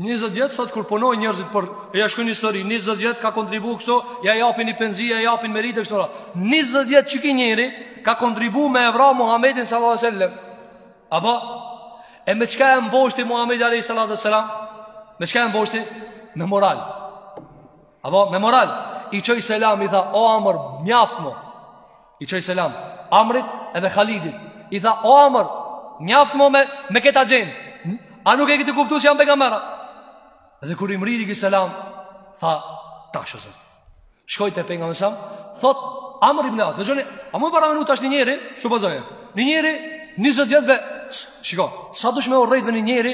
20 vjet sot kur punojnë njerëzit po ja shkrujnë histori, 20 vjet ka kontribu kështu, ja japin një penzi, ja japin meritat kështu. 20 vjet qiki njeri ka kontribu me e vra Muhamedin sallallahu alaihi wasallam. Apo e me çka e mposhti Muhamedi alejhis salatu ves selam? Me çka e mposhti? Me moral. Apo me moral. I çoi selam i tha, "O Amr, mjaft mo." I çoi selam Amrit edhe Khalidit. I tha, "O Amr, mjaft mo me me këtë xhen. A nuk e ke ti kuptu se jam pejgamber?" Dhe kur i mriri ki selam, tha, "Tash o Zot." Shkoi te pejgamberi alejhis selam, thot Amr ibn As, dëgjoni, a mun paramenu tash një njeri, supozoje. Një njeri 20 vjetëve, shiko, sa dush me urrejt me një njeri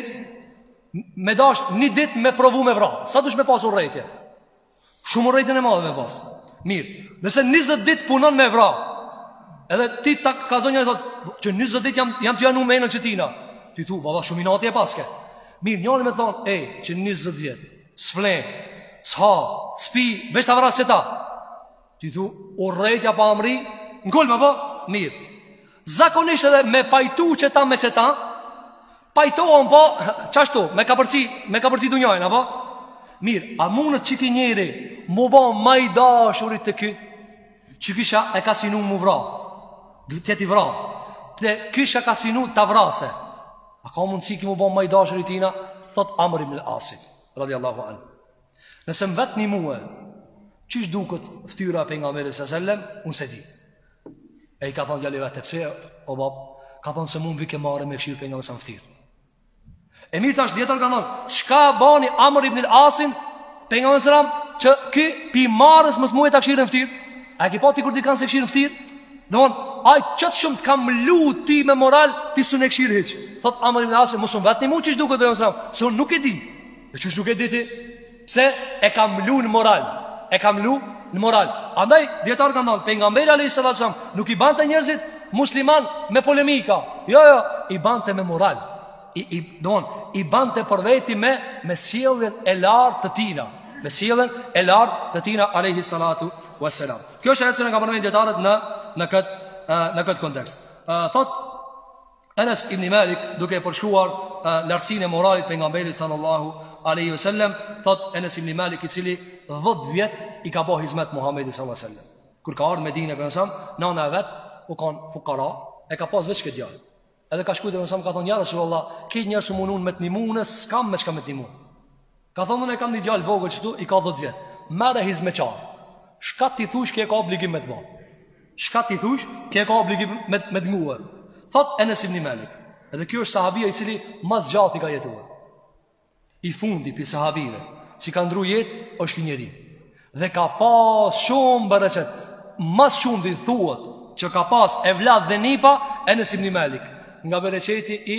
me dasht një dit me provu me vra, sa dush me pas urrejtje. Shumë urrejtjen e madhe me pas. Mirë, nëse 20 ditë punon me vra, edhe ti ta ka zonë njëri thot, qe 20 ditë jam, jam të janu me enën që tina. Ti thu, valla shumë inat e paske. Mirë, njëri me thonë, ej, qe 20 ditë, s'fle, s'ha, s'pi, veç ta vras qeta. Ti thu, urrejtja ka mrri në kulm, e po, mirë. Zakonisht edhe me pajtu qeta me qeta, pajtohen po, qashtu, me kapërcy, me kapërcy dynjanë, apo? Mirë, a munet qiki njeri m'u bo ma i dashuri te ky, që kisha e ka synu me vra, dhe tjeti vra, dhe kisha ka synu ta vrasë, a ka mundësi ki m'u bo ma i dashuri i tina, thot Amr ibn al-Asi, radiallahu anhu. Nëse më vetë një muë, që është dukët ftyra për nga mërës e zellem, unë se di. E i ka thonë gjalli vetë, pëse, o babë, ka thonë se mund vike marë me këshirë për nga mësë në ftyrë. E mirë tash djetër ka thonë, qka bani amër i bënil asin, për nga mësë ramë, që ky pi marës mësë muë e të këshirë në ftyrë, a ki pati kur di kanë se këshirë në ftyrë, dhe vonë, aj qëtë shumë të kam lu ti me moral, ti su në këshirë hiqë. Thot amër i bënil asin, mësë unë vetë një mu që është dukët për nga mësë ramë, se unë nuk e di, E qysh nuk e di ti? Se e ka mlu në moral. E ka mlu në moral. Andaj, dijetarët kanë thonë, pejgamberi alejhis salatu ves selam nuk i bante njerëzit musliman me polemika. Jo, jo, i bante me moral. I, i, don, i bante për veti me, me sjellën e lartë të tina. Me sjellën e lartë të tina, alejhis salatu ves selam. Kjo është që e kanë përmen dijetarët në, në këtë, në këtë kontekst. Uh, thot, Enes ibn Malik duke e përshkruar lartësinë e moralit pejgamberit sallallahu alaihi wasallam thot Enes ibn Malik i cili 10 vjet i ka ba hizmet Muhamedit sallallahu alaihi wasallam kur ka ardh në Medinë Pejgamberi a.s. nana e vet u kan fukara e ka pas veç këtë djalë edhe ka shku te Pejgamberi a.s. ka thon ja rasulullah ke njerëz që mundun me të nimunë s'kam me çka me të nimunë Ka thonë unë e kam një djalë vogël qitu i ka 10 vjet. Merre hizmeqar. Çka t'i thush ky e ka obligim me të bo? Çka t'i thush ky e ka obligim me me të ngu? Thot Enes ibn Malik. Edhe ky është sahabia i cili më së gjati ka jetuar. I fundi pi sahabive, si ka ndru jetë, është ky njeri. Dhe ka pas shumë bereqet. Më së shumti thuhet që ka pas evlad dhe nipa Enes ibn Malik, nga bereqeti i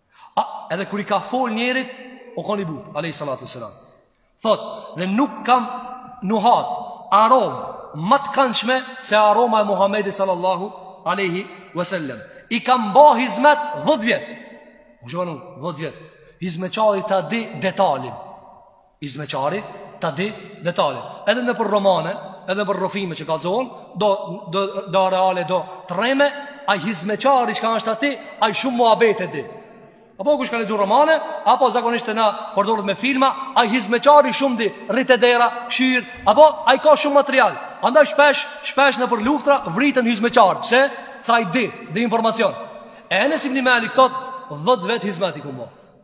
A, edhe kur i ka fol njerit, u kon i butë, alejhi salatu vesselam. Thot, dhe nuk kam nuhat, arom, ma të kanshme, se aroma e Muhammedit sallallahu alejhi vesellem. I kam ba hizmet dhet vjet. U shëvanu, dhet vjet. Hizmeqari ta di detalin. Hizmeqari ta di detalet. Edhe nëpër romane, edhe nëpër rrëfime që kalzohen, do, do, do reale, do të rreme, ai hizmeqari çka është aty, ai shumë muhabete di. Apo kush ka lexu romane, apo zakonisht të na përdorët me filma, ai hizmeqari shumë di, rri te dera, kshyr, apo ai ka shumë material. Andaj shpesh, shpesh nëpër luftra, vriten hizmeqarët, pse? Se ai di, di informacion. Enes ibn Malik thotë, dhet vjet hizmet i kum bo.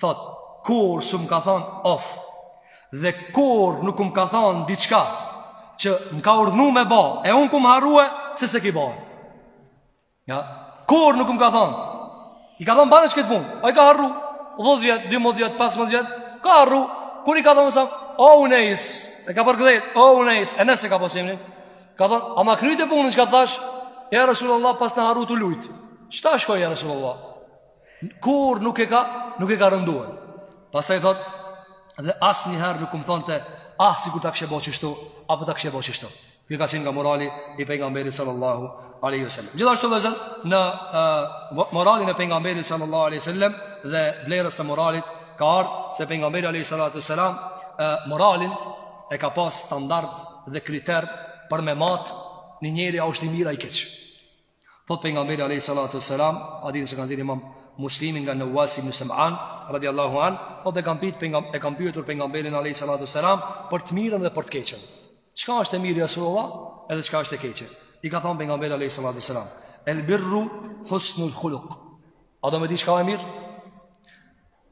Thotë, kurrë s'um ka thonë of, dhe kurrë nuk më ka thonë diçka, që më ka urdhnu me ba, e unë kum harru e, pse s'e ki ba. Ja, kurrë nuk më ka thonë, i ka thonë bane qët punë, ai ka harru, 10 vjet, 12 vjet, 15 vjet, ka harru, kur i ka thonë Pejgamberi a.s., o Unejs, e ka përkëdhel, o Unejs, Enes e ka pas emnin, ka thonë, a ma kryte punën që ta thash, ja Rasulullah pasna harru tu lujt, qëta shkoj ja Rasulullah, Kurrë nuk e ka, nuk e ka rënduar. Pastaj thot, dhe asnjëherë nuk më thonte, ah sikur ta kishe bo qishtu, apo ta kishe bo qishtu. Kjo ka qenë nga morali i pejgamberit sallallahu alaihi wasallam. Gjithashtu vllezën në uh, moralin e pejgamberit sallallahu alaihi wasallam dhe vlerës së moralit ka ardh se pejgamberi alaihi salatu wasalam uh, moralin e ka pas standard dhe kriter për me mat një njeri a është i mirë a i keq. Thot pejgamberi alayhi salatu wasalam, hadithin që e shënon Imam Muslimi nga Nawas ibn Sam'an radhiyallahu an, thotë e kam pyet pejgamberin, e kam pyetur pejgamberin alayhi salatu wasalam për të mirën dhe për të keqen. Çka është e mirë ja Rasulullah, edhe çka është e keqe. I ka thënë pejgamberi alayhi salatu wasalam, "El birru husnul khuluq." A do me di çka është e mirë?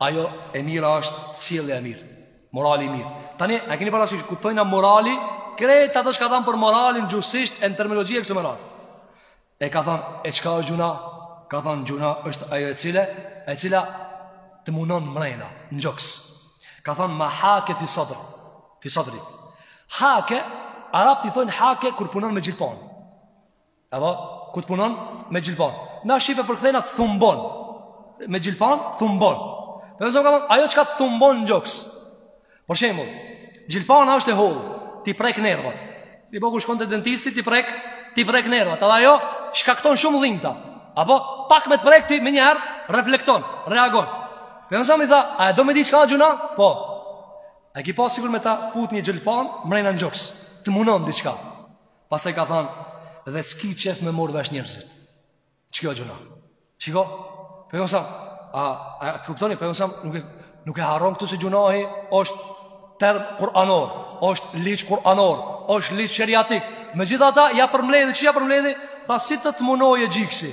Ajo e mira është sjellja e mirë, morali i mirë. Tani a keni parasysh kur thojnë morali, krejt ato që ka thanë për moralin n'gjuhësisht e në terminologji e kështu me radhë. E ka thanë e çka është gjynah? Ka thanë gjynah është ajo e cila e cila të mundon mrena, n'gjoks. Ka thanë ma hake fi sadr. Fi sadri. Hake, arabët i thojnë hake kur punon me gjilpanë. Apo, kur të punon me gjilpanë. Na shqip e përkthejna thumbon. Me gjilpanë, thumbon. Pejgamberi a.s. ka thanë, ajo çka thumbon në gjoks. Për shembull, gjilpana është e hollë, t'i prek nervat. Ti po kur shkon te dentisti, t'i prek, t'i prek nervat. Edhe ajo shkakton shumë dhimta. Apo, pak me të prek ti, menjëherë, reflekton, reagon. Pejgamberi a.s. i tha, a e do me di çka gjynah? Po, a ki pa sikur me ta fut një gjilpanë, mrena në gjoks. Të mundon diçka. Pastaj ka thënë, dhe s'ki qef me marrë vesh njerëzit. Qekjo gjynah? Shiko, Pejgamberi a.s., a, a kuptoni, Pejgamberi a.s., nuk e, nuk e harron këtu se gjynahi është term kuranor, është ligj kuranor, është ligj sheriatik. Megjithatë, ja përmbledhi, që ja përmbledhi, tha si të të mundoje gjoksi,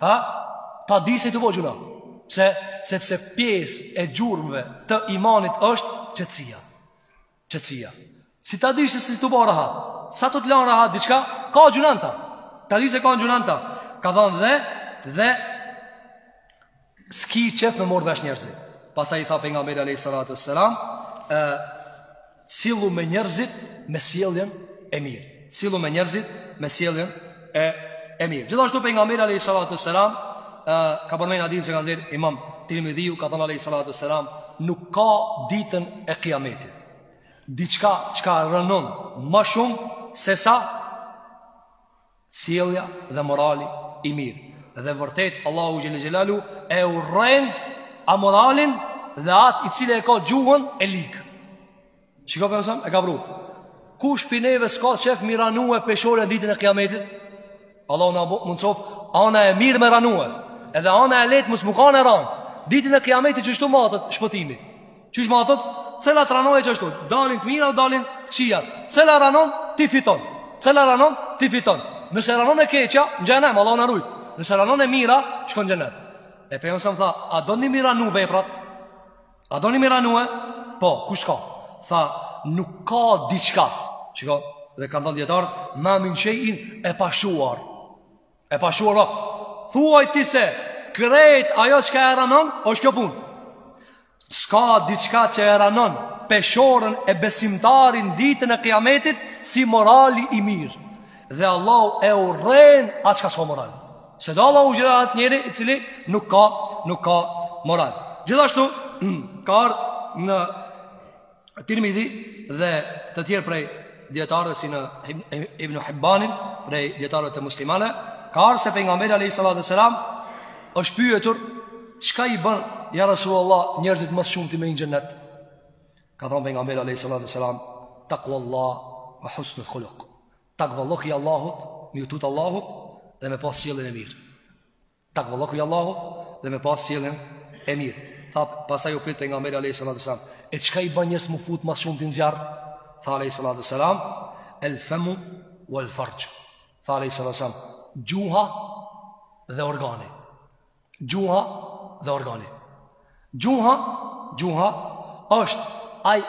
ha? ta dish se tu bo gjynah. Se, sepse pjesë e gjurmëve të imanit është qetësia. Qetësia. Si ta dish se si të bëra rahat? S'a tu t'lanë rahat diçka? Ka gjynah n'ta. Ta dish se ka gjynah n'ta. Ka thënë dhe dhe s'ki qejf me marrë vesh njerëzit. Pastaj i tha pejgamberi alayhi salatu selam, ë sillu me njerëzit me sjelljen e mirë. Sillu me njerëzit me sjelljen e e mirë. Gjithashtu pejgamberi alayhi salatu selam ka përmend hadithin që e ka nxjerr Imam Tirmidhiu ka thënë alayhi salatu selam nuk ka ditën e kiametit. Diçka çka rënon më shumë se sa sjellja dhe morali i mirë. Dhe vërtet Allahu xhel-le xhelaluhu e urren amoralin dhe atë i cili e ka gjuhën e ligë. Shiko Pejgamberi a.s. e ka pru Kush prej neve s'ka qef mi ranue peshoren ditën e kiametit? Allahu na bo, mundësoftë, ana e mirë me ranue Edhe ana e ligë mos me kanë e randë Ditën e kiametit qeshtu matet shpëtimi Qeshtu matet? Cila të ranoje qeshtu? Dalin të mira o dalin të kqija Cila ranon ti fiton Cila ranon ti fiton Nëse ranon e keqja, në xhehenem, Allahu na rujt Nëse ranon e mira, shkon n'xhenet E Pejgamberi a.s. tha, a doni mi ranu veprat? A doni mi ranue? Po, kush ka? Tha, nuk ka diçka. Shiko, dhe kanë thënë dijetarët, ma min shejin e pashquar. E pashquar, po. Thuaj ti se krejt ajo çka e ranon, është kjo punë. S'ka diçka që e ranon peshoren e besimtarit ditën e kiametit si morali i mirë. Dhe Allahu e urren atë çka s'ka moral. S'e do Allahu gjitha atë njeri i cili nuk ka, nuk ka moral. Gjithashtu, ka ardhë në Tirmidhi dhe të tjerë prej dijetarëve si në Ibn Hibbanin, prej dijetarëve të muslimanëve, ka ardhë se pejgamberi a.s. është pyetur, çka i bën, ja Rasul Allah, njerëzit më së shumti me hi në xhennet? Ka thonë pejgamberi a.s. Takuallah ue husnul khuluk. Takvallëku i Allahut, me ju tut Allahut dhe me pas sjelljen e mirë. Takvallëku i Allahut dhe me pas sjelljen e mirë. Tha pasaj u pyet pejgamberi alayhis salam, e çka i bën njerëzit me i fut më së shumti në zjarr? Tha alayhis salam, el famu wal farj. Tha alayhis salam, gjuha dhe organi. Gjuha dhe organi. Gjuha, gjuha është ai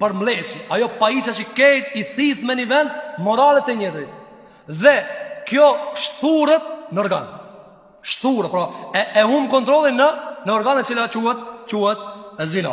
përmbledhsi, ajo pajisja që ketë i thith me një vend moralet e njeriut. Dhe kjo shthuret në organ. Shthuret, pra e, e hum kontrollin në, në organ, e cila quhet, quhet zina.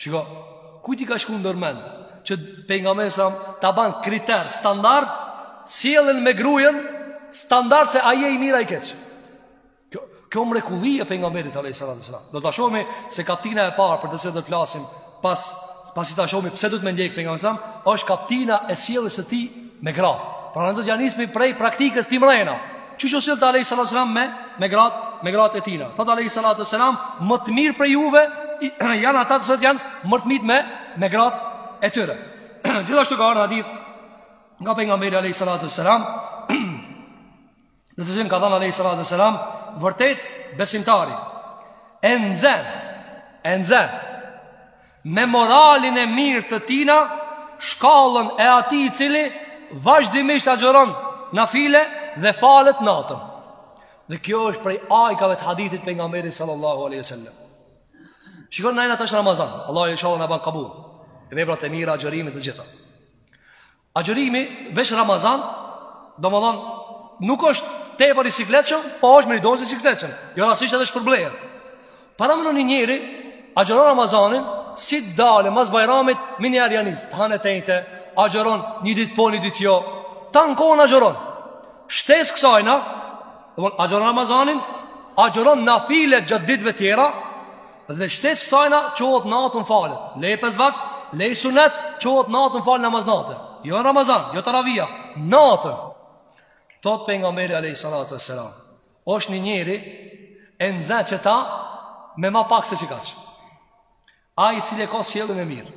Shiko, kujt i ka shku ndërmend që pejgamberi alayhis salam ta ban kriter standard, sjelljen me grujën standard se a je i mirë a i keq. Kjo kjo mrekulli e pejgamberit alayhis salam. Do ta shohim se kaptina e parë për të cilën do të flasim pas pasi ta shohim pse duhet me ndjek pejgamberin alayhis salam, është kaptina e sjelljes së tij me gra. Pra ne do t'ja nismi prej praktikës tij mrena. Qysh u sillte alejhi salatu selam me, me gratë me gratë e tina Thot alejhi salatu ve selam Më të mirë prej juve Janë ata të cilët janë më të mirë me, me gratë e tyre Gjithashtu ka ardhë hadith Nga pejgamberi alejhi salatu ve selam Në të cilin ka thanë alejhi salatu ve selam Vërtet besimtari E nxë E nxë Me moralin e mirë të tina, shkallën e atij i cili vazhdimisht agjëron nafile dhe falet natën. Dhe kjo është prej ajkave të hadithit të pejgamberit sallallahu aleyhi sallam. Shikoni, na jena tash Ramazan, Allahu inshallah na i ban kabul veprat e mira, agjërimet, të gjitha. Agjërimi veç Ramazan, domethonë, nuk është tepër i sikletshëm, po është me ni dozë i sikletshëm. Jo rastësisht edhe shpërblehet. Paramendo një njeri, agjëron Ramazanin, si të dalë, mas bajramit, menjëherë ja nis, të hanë e të enjte, agjëron një ditë po, një ditë jo, tanë kohën agjëron. Shtesë kësajna, domethonë agjëron Ramazanin, agjëron nafile gjatë ditëve tjera, Dhe shtesë kësajna çohet natën falet Lej pesë vakt, lej sunet Çohet natën fal namaz nate Jo në Ramazan, jo teravija Natën Thot pejgamberi alejhi salatu ve selam është një njeri E nxë qeta Me ma pak se qekaq Ai i cili e ka sjelljen e mirë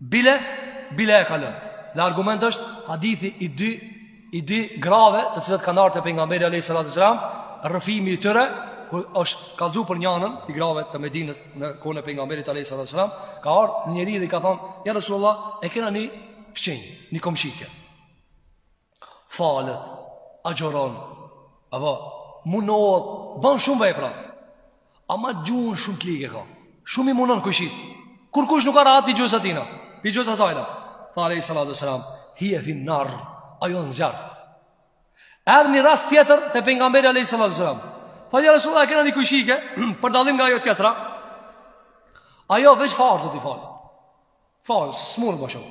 Bile, bile e kalon. Dhe argument është hadithi i dy i dy grave të cilat kanë ardh te pejgamberi alejhi salatu wa selam, rrëfimi i tyre ku është kallzu për njanën i grave të Medinës në kohën e pejgamberit alejhi salatu wa selam, ka ardh njëri dhe i ka thonë, "Ja Resulullah, e kena një fqinje, një komshike." Falet, agjoron, apo munohet, banë shumë vepra. Ama gjuhën shumë të ligë e ka. Shumë i munon kojshit. Kurkush nuk ka rahat prej gjuhës tina, prej gjuhës sajna. Tha Alejhi Salatu Selam, hije fin-nar, ajo në zjarr. Erdh një rast tjetër te pejgamberi Alejhi Salatu Selam. Tha ja Resulullah, e kena një kojshike, për dallim nga ajo tjetra, ajo veç farzet i fal. Farz, s'mun më shumë.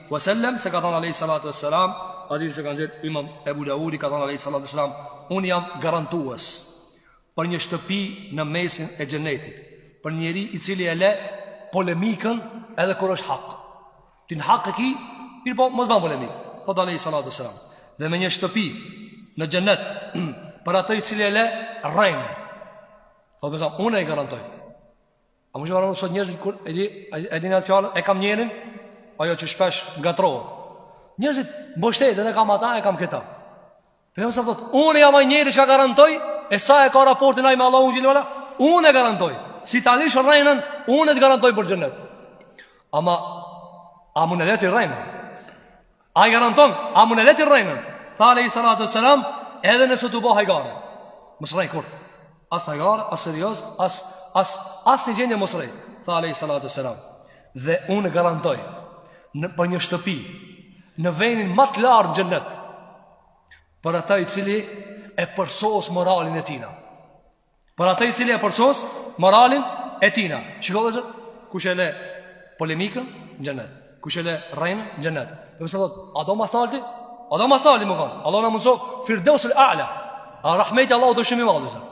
Wa sellem se ka thënë alejhi salatu wa selam, hadith që ka nxjerr Imam Ebu Daudi ka thënë alejhi salatu wa selam, un jam garantues për një shtëpi në mesin e xhenetit, për njeri i cili e le polemikën edhe kur është hak. Ti në hak e ki, mirëpo mos ban polemikë. Thotë alejhi salatu wa selam. Dhe me një shtëpi në xhenet për atë i cili e le rrenën. Po më thon, unë e garantoj. A më shëvaron sot njerëzit kur e di, e di atë fjalën, e kam njerin, ajo që shpesh ngatërrohen njerëzit, mbështeten e kam ata, e kam këta. Pejgamberi alejhi selam thot, unë jam aj njeri që ta garantoj, e sa e ka raportin aj me Allahun xhele unë e garantoj. Si ta lish rrenën, unë e të garantoj për xhenet. Ama, a mun e le ti rrenën? A i garanton, a mun e le ti rrenën Tha alejhi salatu selam Edhe nëse tu ba hajgare Mos rrej kurrë As n'hajgare, as serioz As, as, as një gjendje mos rrej Tha alejhi salatu selam Dhe unë garantoj në, Për një shtëpi Në venin më të lartë në xhenet Për atë i cili E përsos moralin e tina Për atë i cili e përsos moralin e tina. Shiko dhe zot, kush e le polemikën në xhenet? Kush e le rrenën në xhenet? Do të thotë, a do mas nalti? A do mas nalti me kon? Allahu na mundsoftë Firdausul A'la. A rahmeti i Allahut o shumë i madh zot.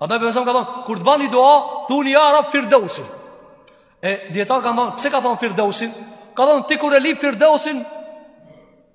A do beson ka thonë, kur të bani dua, thuni ja Rab Firdausin. E dijetarët kanë thonë, pse ka thonë Firdausin? Ka thonë ti kur e lyp Firdausin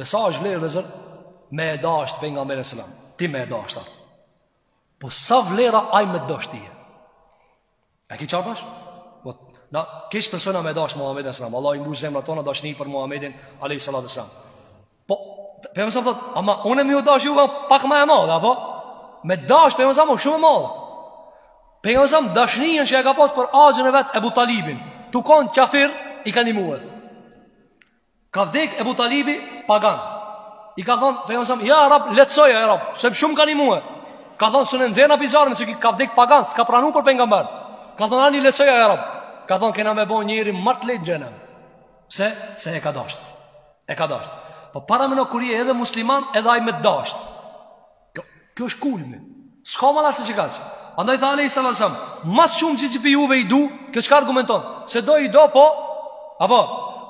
Dhe sa është vlerë vllezër Me e dasht pejgamberin alejhi selam Ti me e dasht Po sa vlera aj me t'dasht ty E ki qartash? Po, na, kish persona me dashtë Muhammedin alejhi selam Allahu i mbush zemrat tona dashni për Muhammedin Alejhi Salatu Selam Po, pejgamberi alejhi selam thot Ama unë me ju dashtë ju pak ma e madhe Apo? Me dashtë pejgamberi alejhi selam o shumë madhe Pejgamberi alejhi selam dashninë që e ka pas për axhën e vet Ebu Talibin Tu konë qafir i ka ndihmu Ka vdek Ebu Talibi pagan. I ka thonë, pejgamberi a.s., ja Rab, lehtësoja, ja Rab, se shumë ka nimue. Ka thonë, s'un e nxerrna pi zjarrmi, se ka vdek pagan, s'ka pranu për pejgamber. Ka thonë, ani lehtësoja, ja Rab, ka thonë, kena me bo njeri ma t'lehtë n'xhehenem. Pse? Se e ka dashtë. E ka dashtë. Po parameno kur je edhe musliman, edhe ai me dashtë. Kjo, kjo është kulmi. S'ka ma lart se qekaq. Andaj tha alejhi salatu selam, ma s'shumti që pi juve i du, kjo çka argumenton, se do i do po, apo,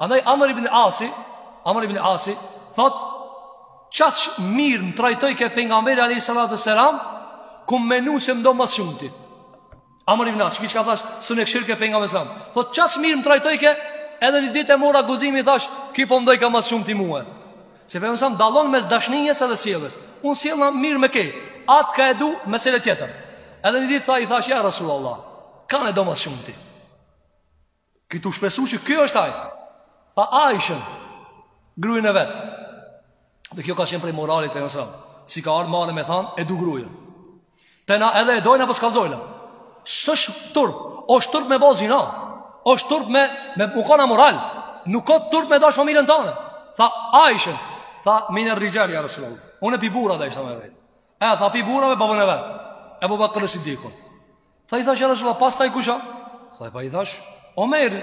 andaj Amr ibn Asi, Amr ibn Asi, thot, qaq mirë m'trajtojke pejgamberi a.s. Kum menu se më do ma s'shumti. Amr ibn Asi, ky çka thash, s'un e kshyrke pejgamberin a.s. Thot qaq mirë më trajtojke, edhe një ditë e mora guximin thash, ky po m'dojka ma s'shumti mua. Se pejgamberi a.s. dallon mes dashnijes edhe sjelljes. Un sjellna mirë me kë. At ka e du mesele tjetër. Edhe një ditë tha i thash ja Rasulullah, kan e do ma s'shumti. Ky tu shpresu që ky është ai. Tha Aishen, grujën e vet. Dhe kjo ka qenë prej moralit pejgamberit a.s. S'i ka ardhë marre me thanë, e du grujën. Te na edhe e dojnë apo s'kallzojnë. S'është turp, është turp me bo zina. është turp me, me u kon amoral. Nuk ka turp me dashë familjen tane. Tha Aishen, tha mine rrixhali, ja Resulullah. Unë pi burrave deshta me ditë. E, tha pi burrave babën e vet. Ebu Bekër Sidikun. Tha i thash, ja Resulullah, pastaj kush a? Tha i pa i thash, Omerin.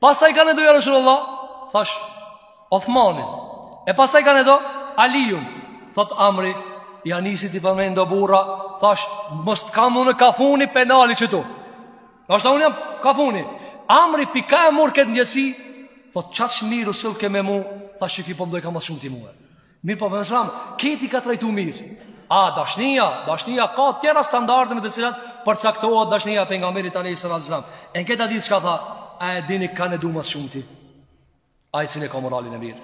Pastaj kan e do, ja Resulullah? Thash, Othmanin. E pastaj kan e do, Alijun. Thot Amri, ia nisi t'i përmend do burra, thash, mos t'jam unë ka funi pe nali qitu. Thash, ta unë jam ka funi. Amri, pi kah e murr këtë ndjesi? Thot, qaq mirë u sillke me mu, thash që ky po m'dojka ma s'shumti mue. Mirëpo pejgamberi a.s., kejt i ka trajtu mirë. A, dashnija, dashnija ka tjera standarde me të cilat përcaktohet dashnija e pejgamberit alejhi salatu ue selam. E n'ket hadith çka tha, a e dini kan e du ma s'shumti. Ai i cili e ka moralin e mirë.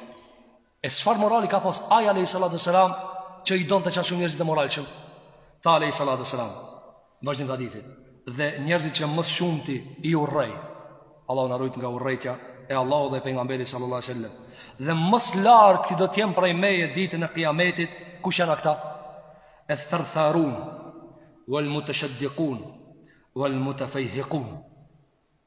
E çfarë morali ka pas, ai alejhi salatu ue selam që i donte qaq shumë njerëzit e moralshëm. Tha alejhi salatu ue selam. Vazhdim të hadithit Dhe njerëzit që ma s'shumti i urrej Allahu na rujt nga urrejtja e Allahut dhe pejgamberit sallallahu alejhi ue sellem Dhe ma s'largti do t'jenë prej meje ditën e kijametit Kush janë ata? Eth-thartharun Wal mutashaddiqun Wal mutafejhikun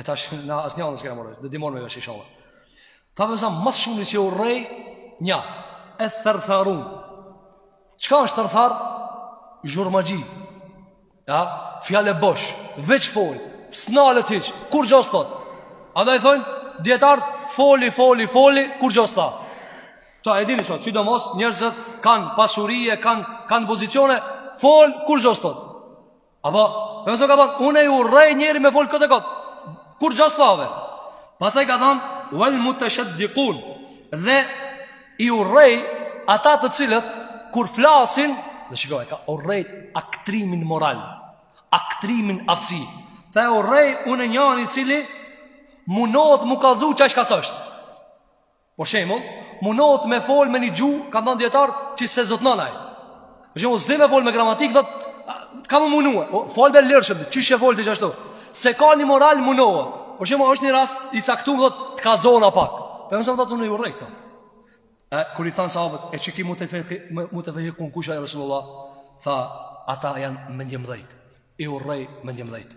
E tash na asnjë s'kena marrë, dhe dimon me vesh inshallah. Tha pejgamberi a.s., ma s'shumti që urrej, një, eth-thartharun. Çka është tharthar? Zhurmaxhi. Ja, fjalë bosh, veç fol, s'nalet hiç, kurgjo s'thot. A do i thonë dijetar, foli, foli, foli, kurgjo s'thot. Ta e dini sot, sidomos njerëzit kanë pasuri e, kanë kanë pozicione, fol, kurgjo s'thot. Apo, e mësë ka thonë, une i urrej njeri me folë kot e kot, kurgjo slave. Pasaj ka thonë, vel muteshedikun, dhe i urrej ata të cilët, kur flasin, dhe shikoj, ka urrej aktrimin moral, aktrimin aftësi, tha e urrej une njanin i cili munohet m'u kallxu që është çka s'është. Për shembull, munohet me fol me një gjuhë, kanë thënë dijetarët, që s'e zotnon ai. Për shembull, s'di me fol me gramatikë, do të ka më munuar. Po fol ma lirshëm, qysh e fol ti ashtu. Se ka një moral munohet. Për shembull, është një rast i caktuar, do ta kallzojna pak. Për shembull, thotë unë i urrej këto. E kur i than sahabët, e qiky mutefe, mutefejhikun kush a, ja Resulullah, tha, ata janë mendjemdhejt. I urrej mendjemdhejt.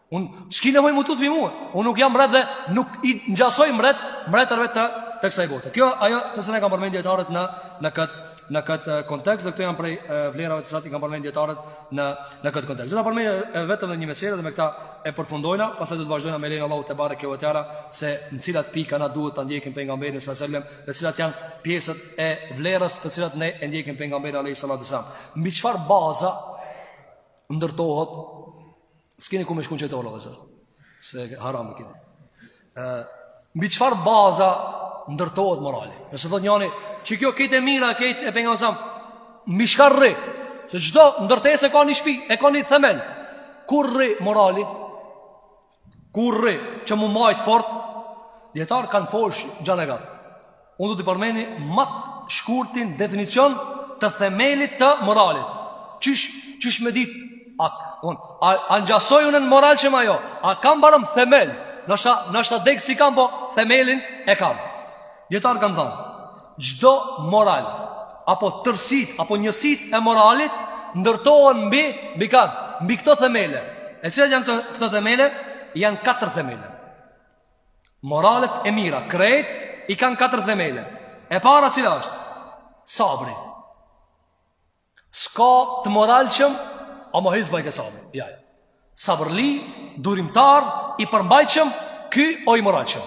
Unë s'ki nevojë m'u tut pi mua. Unë nuk jam mret dhe nuk i ngjasoj mret, mretërve të, të kësaj bote. Kjo ajo të cilën e kanë përmend dijetarët në, në këtë në këtë kontekst dhe këto janë prej vlerave të cilat i kanë përmendur dijetarët në në këtë kontekst. Do ta përmendë vetëm edhe një mesele dhe me këtë e përfundojna, pastaj do të vazhdojna me lejen e Allahut tebareke ve teala se në cilat pika na duhet ta ndjekim pejgamberin sallallahu alajhi wasallam, dhe cilat janë pjesët e vlerës të cilat ne e ndjekim pejgamberin alayhi salatu wasallam. Mbi çfarë baza ndërtohet S'keni ku me shku n'çajtore, se haram e kini. Mbi çfarë baza ndërtohet morali? Nëse thot njani, që kjo kejt e mira, kejt e pengon sam, mbi çka rri, se çdo ndërtesë e ka një shpi, e ka një themel, ku rri morali? Ku rri që m'u majtë fort? Dijetarët kanë folë gjanë e gatë. Unë do ta përmeni ma t'shkurtin definicion të themelit të moralit. Qysh, qysh me ditë, a, un, a, a ngjasoj unë në moralshëm a jo, a kam barem themel, nashta, ta dekë s'i kam, po themelin e kam. Dijetarët kanë thanë, çdo moral, apo tërsitë, apo njësitë e moralit, ndërtohen mbi, mbi kanë, mbi këto themele. E cilat janë këto themele? Janë katër themele. Moralet e mira, krejt, i kanë katër themele. E para cila është? Sabri. S'ka të moralshëm, ama hiç s'bajke sabër. Ja, ja. Sabërli, durimtar, i përmbajtshëm, ky o i moralshëm.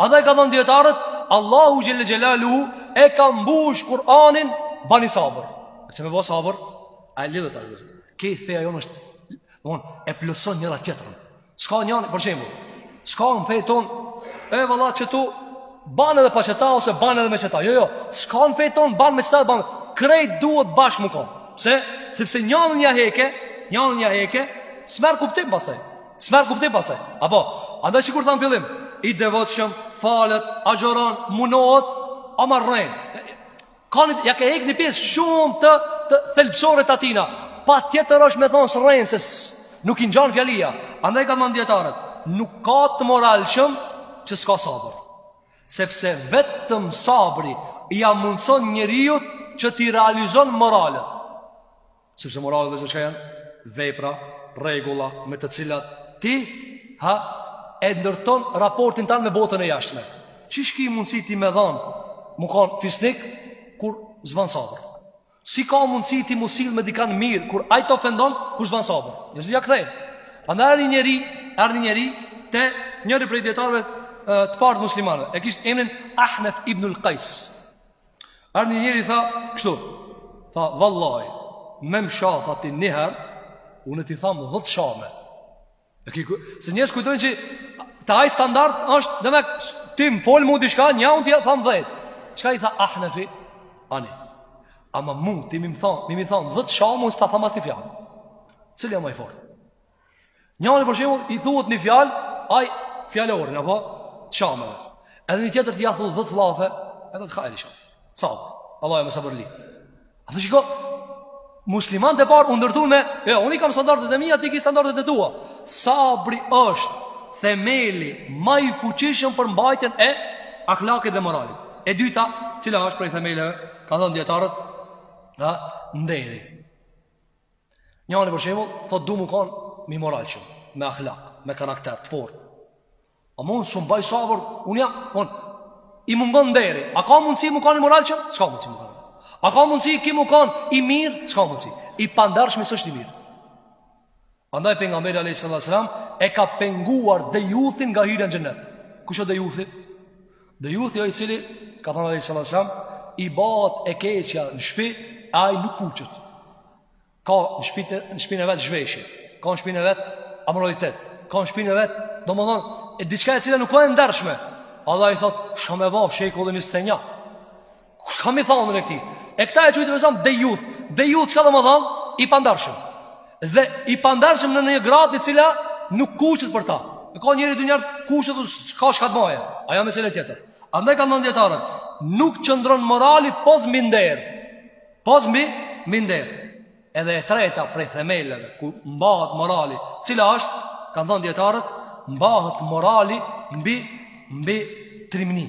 Andaj kanë thënë dijetarët, Allahu xhel-le xhelaluhu e ka mbush Kur'anin bani sabër. A që me bo sabër, a e lidhët a lidhët. Kejt feja jonë është, e plëtson njëra tjetrën. S'ka njani, për shembull, s'ka në fe tonë, e valla qetu, ban edhe pa qeta, ose ban edhe me qeta, jo, jo, s'ka në fe tonë, ban me qeta, ban, krejt duhet bashkë m'u konë, pse, sepse njanën n'ja heke, njanën n'ja heke, s'merr kuptim pasaj, s'merr kuptim pasaj, apo, andaj si kur thamë fillim, i devotshëm, falet, agjëron, munohet, ama rren, Kanë, ia ke hek një pjesë shumë të, të thelbësore të tina. Patjetër është me thonë se rren, se nuk i ngjan fjalia. Andaj kanë thanë dijetarët, nuk ka të moralshëm që s'ka sabër. Sepse vetëm sabri ia mundëson njeriut që t'i realizon moralet. Sepse moralet vetë çka janë vepra, rregulla me të cilat ti ha e ndërton raportin tënd me botën e jashtme. Qysh ki mundësi ti me dhanë, m'u kanë fisnik, kur s'ban sabër. Si ka mundësi ti m'u sjellë me dikan mirë, kur ai të ofendon, kur s'ban sabër. Njerëz ia kthejnë. Andaj erdh një njeri, erdh një njeri, te njëri prej dijetarëve të parë muslimanë, e kishte emnin Ahnef ibnul Kajs. Erdh një njeri i tha kështu Tha vallahi Me më sha tha ti njëherë Unë t'i tham dhetë shamje e ki, Se njerëz kujtojnë që Të ai standard është Dhe me ti më folë mu diçka Nja unë t'i tham dhetë Çka i tha Ahnefi Ani Ama mu ti me m'i thanë Me m'i thanë dhetë shamje Unë s'ta tham asnjë fjalë Cili o ma i fortë Njani për shembull i thuhet një fjalë, ai fjalorin e shamjeve. Edhe një tjetër t'ia thu 10 llafe, edhe të hajri shon. Sa? Allahu më sabërli. A do shiko? Muslimanët e parë u ndërtuan me, e, jo, unë kam standardet e mia, ti ke standardet e tua. Sabri është themeli më i fuqishëm për mbajtjen e akhlakit dhe moralit. E dyta, cila është prej themeleve, kanë thënë dijetarët, ha, nderi. Njani për shembull, thotë du m'u kanë i moralshëm, me akhlak, me karakter të fortë. Ama unë s'mbaj sabër, unë jam, unë, i mungon nderi, a ka mundësi m'u kanë i moralshëm? S'ka mundësi m'u kanë. A ka mundësi ky m'u kanë i mirë? S'ka mundësi. I pandershmi s'është i mirë. Andaj Pejgamberi a.s. e ka penguar dejuthin nga hyrja në xhenet. Kush o dejuthi? Dejuthi o ai i cili, ka thënë alejhi salatu ve selam, i bahet e keqja në shpi, e ai nuk kuqet. Ka në shpi, në shpinë e vet zhveshje, ka në shpinë e vet amoralitet, ka në shpinë e vet, domethënë, e diçka e cila nuk ka e ndershme. Edhe ai thotë, çka me ba, shekulli njizetenja. Kush ka mi tha unë në këtij? E këta e quajtën dejuth. Dejuth çka domethanë? I pandershëm. Dhe i pandershëm në një gradë në cilën nuk kuqet për ta. E ka njeri ndonjëherë kuqet dhe çka çka të baje. Aja me sile tjetër. Andaj kanë thanë dijetarët. Nuk qëndron morali pos mbi nder. Pos mbi, mbi nder. Edhe e treta prej themeleve ku mbahet morali. Cila është? Kanë thanë dijetarët. Mbahet morali mbi, mbi trimni.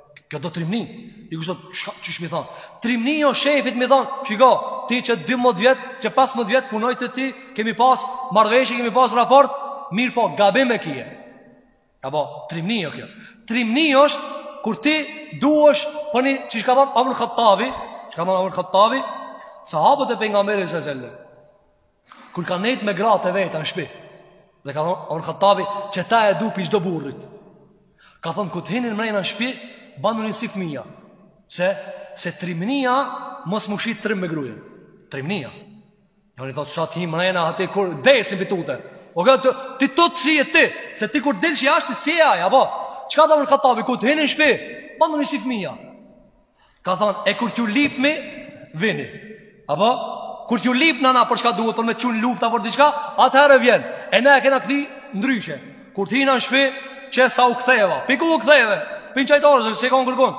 Kjo do trimni. I kushton, qysh me thonë? Trimni o shefit me i thonë, shiko, ti qe 12 vjet, qe 15 vjet punoj te ti, kemi pas marrveshje, kemi pas raport, mirëpo, gabim e kie. Apo, trimni o kjo. Trimni është, kur ti duhesh, për po një, çka ka thonë Omer Hatabi, çka ka thonë Omer Hatabi, sahabët e Pejgamberi alejhi selam. Kur ka nejt me gratë e veta në shpi Dhe ka thonë Omer Hatabi Qeta e du pi çdo burrit Ka thonë kur t'hini mrena në shpi Banuni si fëmija Se, se trimnia Mos më shit trim me gruen Trimnia Njoni thotë sa t'hi mrena Ati kur desin pi tute O ka të Ti të të si e ti Se ti kur delsh jashtë si e aja Apo Çka thonë Omer Hatabi kur t'hini në shpi Banuni si fëmija Ka thonë, e kur t'ju lypmi, vini. Apo? Kur t'ju lypna për çka duhet, për me çu n'luftë a për diçka, atëherë vjen. E na e kena kthy ndryshe. Kur t'hina n'shpi, qe sa u ktheva. Pi ku u ktheve, pi n'çajtores, se s'ki konë kërkun.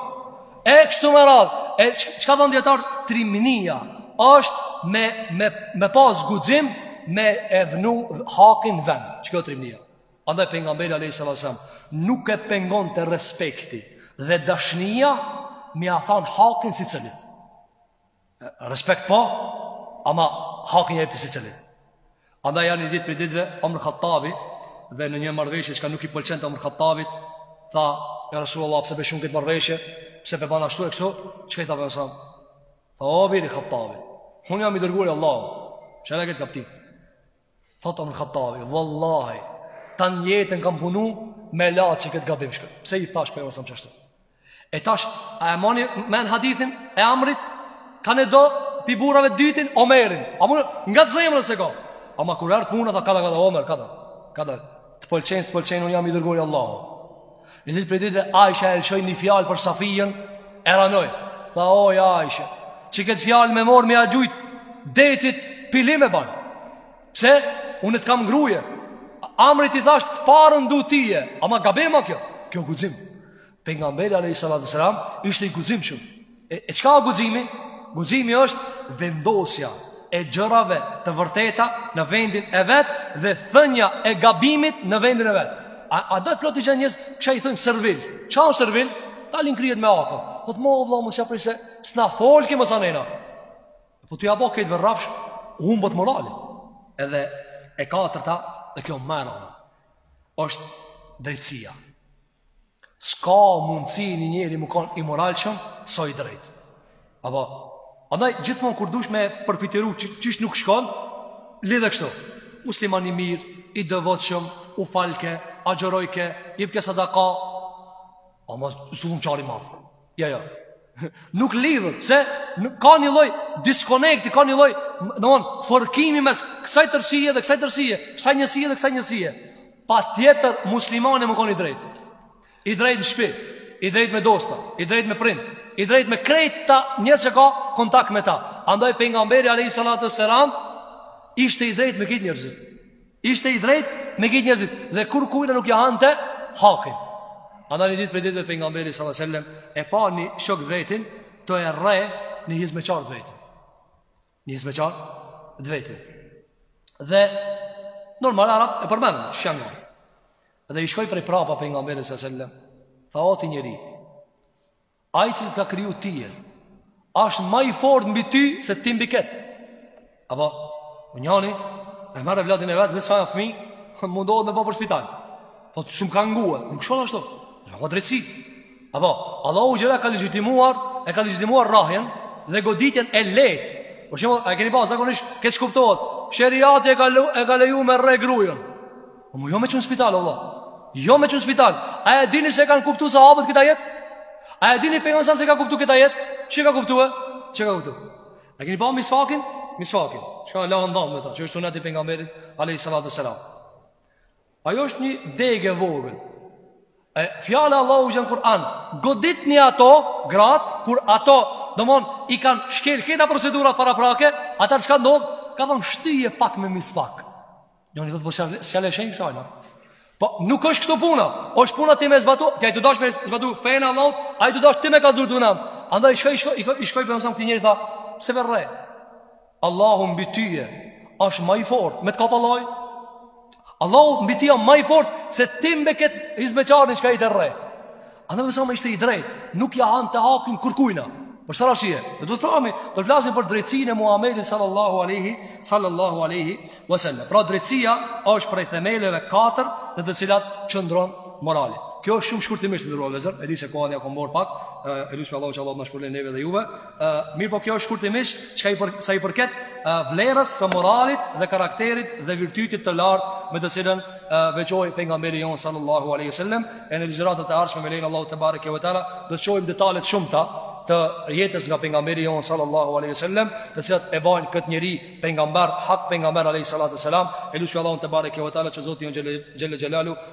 E kështu me radhë, e çka thonë dijetarët, trimnia është me, me, me pas guxim, me e vnu hakin n'vend. Qikjo trimnia. Andaj pejgamberi alejhi selam nuk e pengonte respekti dhe dashnia me ia than hakin secilit. Respekt po, ama hakin e jepte secilit. Andaj ja një ditë prej ditëve Omer Hatabi dhe në një marrëveshje që nuk i pëlqente Omer Hatabit, tha ja Resulullah pse bëshun këtë marrëveshje, pse po bën ashtu e kështu, çka i tha Pejgamberi alejhi selam? Tha o bir i Hatabit, unë jam i dërguar i Allahut. Çfarë këtë kapti? Thotë Omer Hatabi, vallahi, tanë jetën kam punu me la qiket gabim shkak pse i thash Pejgamberit alejhi selam qashtu. E tash, a e mani men hadithin e Amrit, kan e do pi burrave t'dytin, Omerin. Ama ngat zemrës e ka. Ama kur erdh te puna, tha kadal kadal Omer, kadal. Kadal, të pëlqen, s'të pëlqen, unë jam i dërguari Allahut. Një ditë prej ditëve Aisha e lëshoi një fjalë për Safijen, e ranoi. Tha oj Aisha, qiket fjalë me marr me ia gjujt detit pelim e ban. Pse? Unë të kam grue. Amrit i thash të parën du ti je, ama gabim a kjo. Kjo guxim. Pejgamberi alejhi salatu ves-selam ishte i guximshëm. E, e çka o guximi? Guximi është vendosja e gjërave të vërteta në vendin e vet dhe thënja e gabimit në vendin e vet. A, a do plot ki njerëz qysh i thojnë servil? Ça o servil? Ta lyn kryet me akull. Po të mo, vlla, mos ja pre se s'na folke masanena. Po të ja bo krejtve rrafsh, humbet morali. Edhe e katërta, dhe kjo ma e rana, është drejtësia. S'ka mundësi një njeri me kanë i moralshëm, s'o i drejtë. Apo, andaj, gjithmonë kur dush me përfytyru, qysh nuk shkon, lidhe kështu. Musliman i mirë, i devotshëm, u falke, agjërojke, jipke sadaka, ama zullumqar i madh. Jo, jo. Nuk lidhet, pse? Ka një lloj diskonekti, ka një lloj, domethënë, forkimi mes kësaj tërsije dhe kësaj tërsije, kësaj njësije dhe kësaj njësije. Patjetër, muslimani me kanë i drejtë. I drejtë në shpi, i drejtë me dosta, i drejtë me prind, i drejtë me krejt ata njerëz që ka kontakt me ta. Andaj pejgamberi, alejhi salatu selam, ishte i drejtë me krejt njerëzit. Ishte i drejt me gjithë njerëzit dhe kurkujna nuk ja hante hakin. Andaj një ditë prej ditëve pejgamberi sallallahu alaihi wasallam e pa një shok të vetin tu e rre një hizmeqar të vetin. Një hizmeqar të vetin. Dhe normal arab e përmendën shembull. Dhe i shkoi prej prapa pejgamberi sallallahu alaihi wasallam. Tha o ti njeri, Ai që të ka kriju tije, është ma i fort mbi ty se ti mbi ketë. Apo, njani, e merr evladin e vet, dhe sa e fmi, mundohet me ba për spital. Thotë s'um ka ngue, nuk shkon ashtu, s'ka drejtësi. Apo, Allahu xhel e ka legjitimuar, e ka legjitimuar rrahjen dhe goditjen e lehtë. Po shumë, a e keni pa, zakonisht, keqkuptohet, sheriati e ka, e ka leju me rre grujën. O po jo me çu në spital, Allah. Jo me çu në spital. A e dini si e kanë kuptu sahabët këtë ajet? A e dini për nësëm si e ka kuptu këtë ajet? Si e ka kuptu e? Si e ka kuptu? A keni pa misvakin? Misvakin. Çka lahen dhamët me ta, që është suneti pejgamberit, alejhi salatu selam. Ajo është një degë e vogël. E fjala e Allahut xhel në Kur'an, goditni ato, gratë, kur ato, domethënë, i kanë shkel këto procedurat paraprake, ata çka ndodh, ka thonë shtyje pak me misvak. Njëri thotë, po s'i lë shenjë kësaj, ma. Po, nuk është kështu puna. është puna ti me zbatu, ti a je tu dasht me zbatu fenë e Allahut, a je tu dasht ti me kallzu dhunën. Andaj shkoj, i shkoj, i shkoj, i shkoj, për nësam këtij njeri tha, pse e rre, Allahu mbi tyje, është ma i fort, me të kap Allah, Allahu mbi tyje, ma i fort, se ti mbi këtë hizmeqarin çka je tu e rre. Alejhi selam ishte i drejt, nuk ja hante hakun kurkujna. Por ç'është e rëndësie, ne do të thami, do të flasin për drejtësinë e Muhammedit sallallahu aleyhi, sallallahu aleyhi, ve selem. Pra drejtësia është prej themeleve 4 në të cilat qëndron morali. Kjo është shumë shkurtimisht të nderuar vllezër, e di se kohën ja kom marrë pak, e lusim Allahun që Allahu të na shpërblejë neve dhe juve, Mirëpo kjo është shkurtimisht çka i për, sa i përket vlerës së moralit dhe karakterit dhe virtytit të lartë me të cilën veçohej pejgamberi jonë sallallahu alaihi wasallam e në ligjëratat e ardhshme me lejen e Allahut tebareke ve teala do të shohim detale të shumta të jetës nga pejgamberi jonë sallallahu alaihi wasallam të cilat e bajnë këtë njeri pejgamber hak pejgamber alaihi salatu selam e lus Allahun tebareke ve teala që Zoti jonë xhel-le xhelaluhu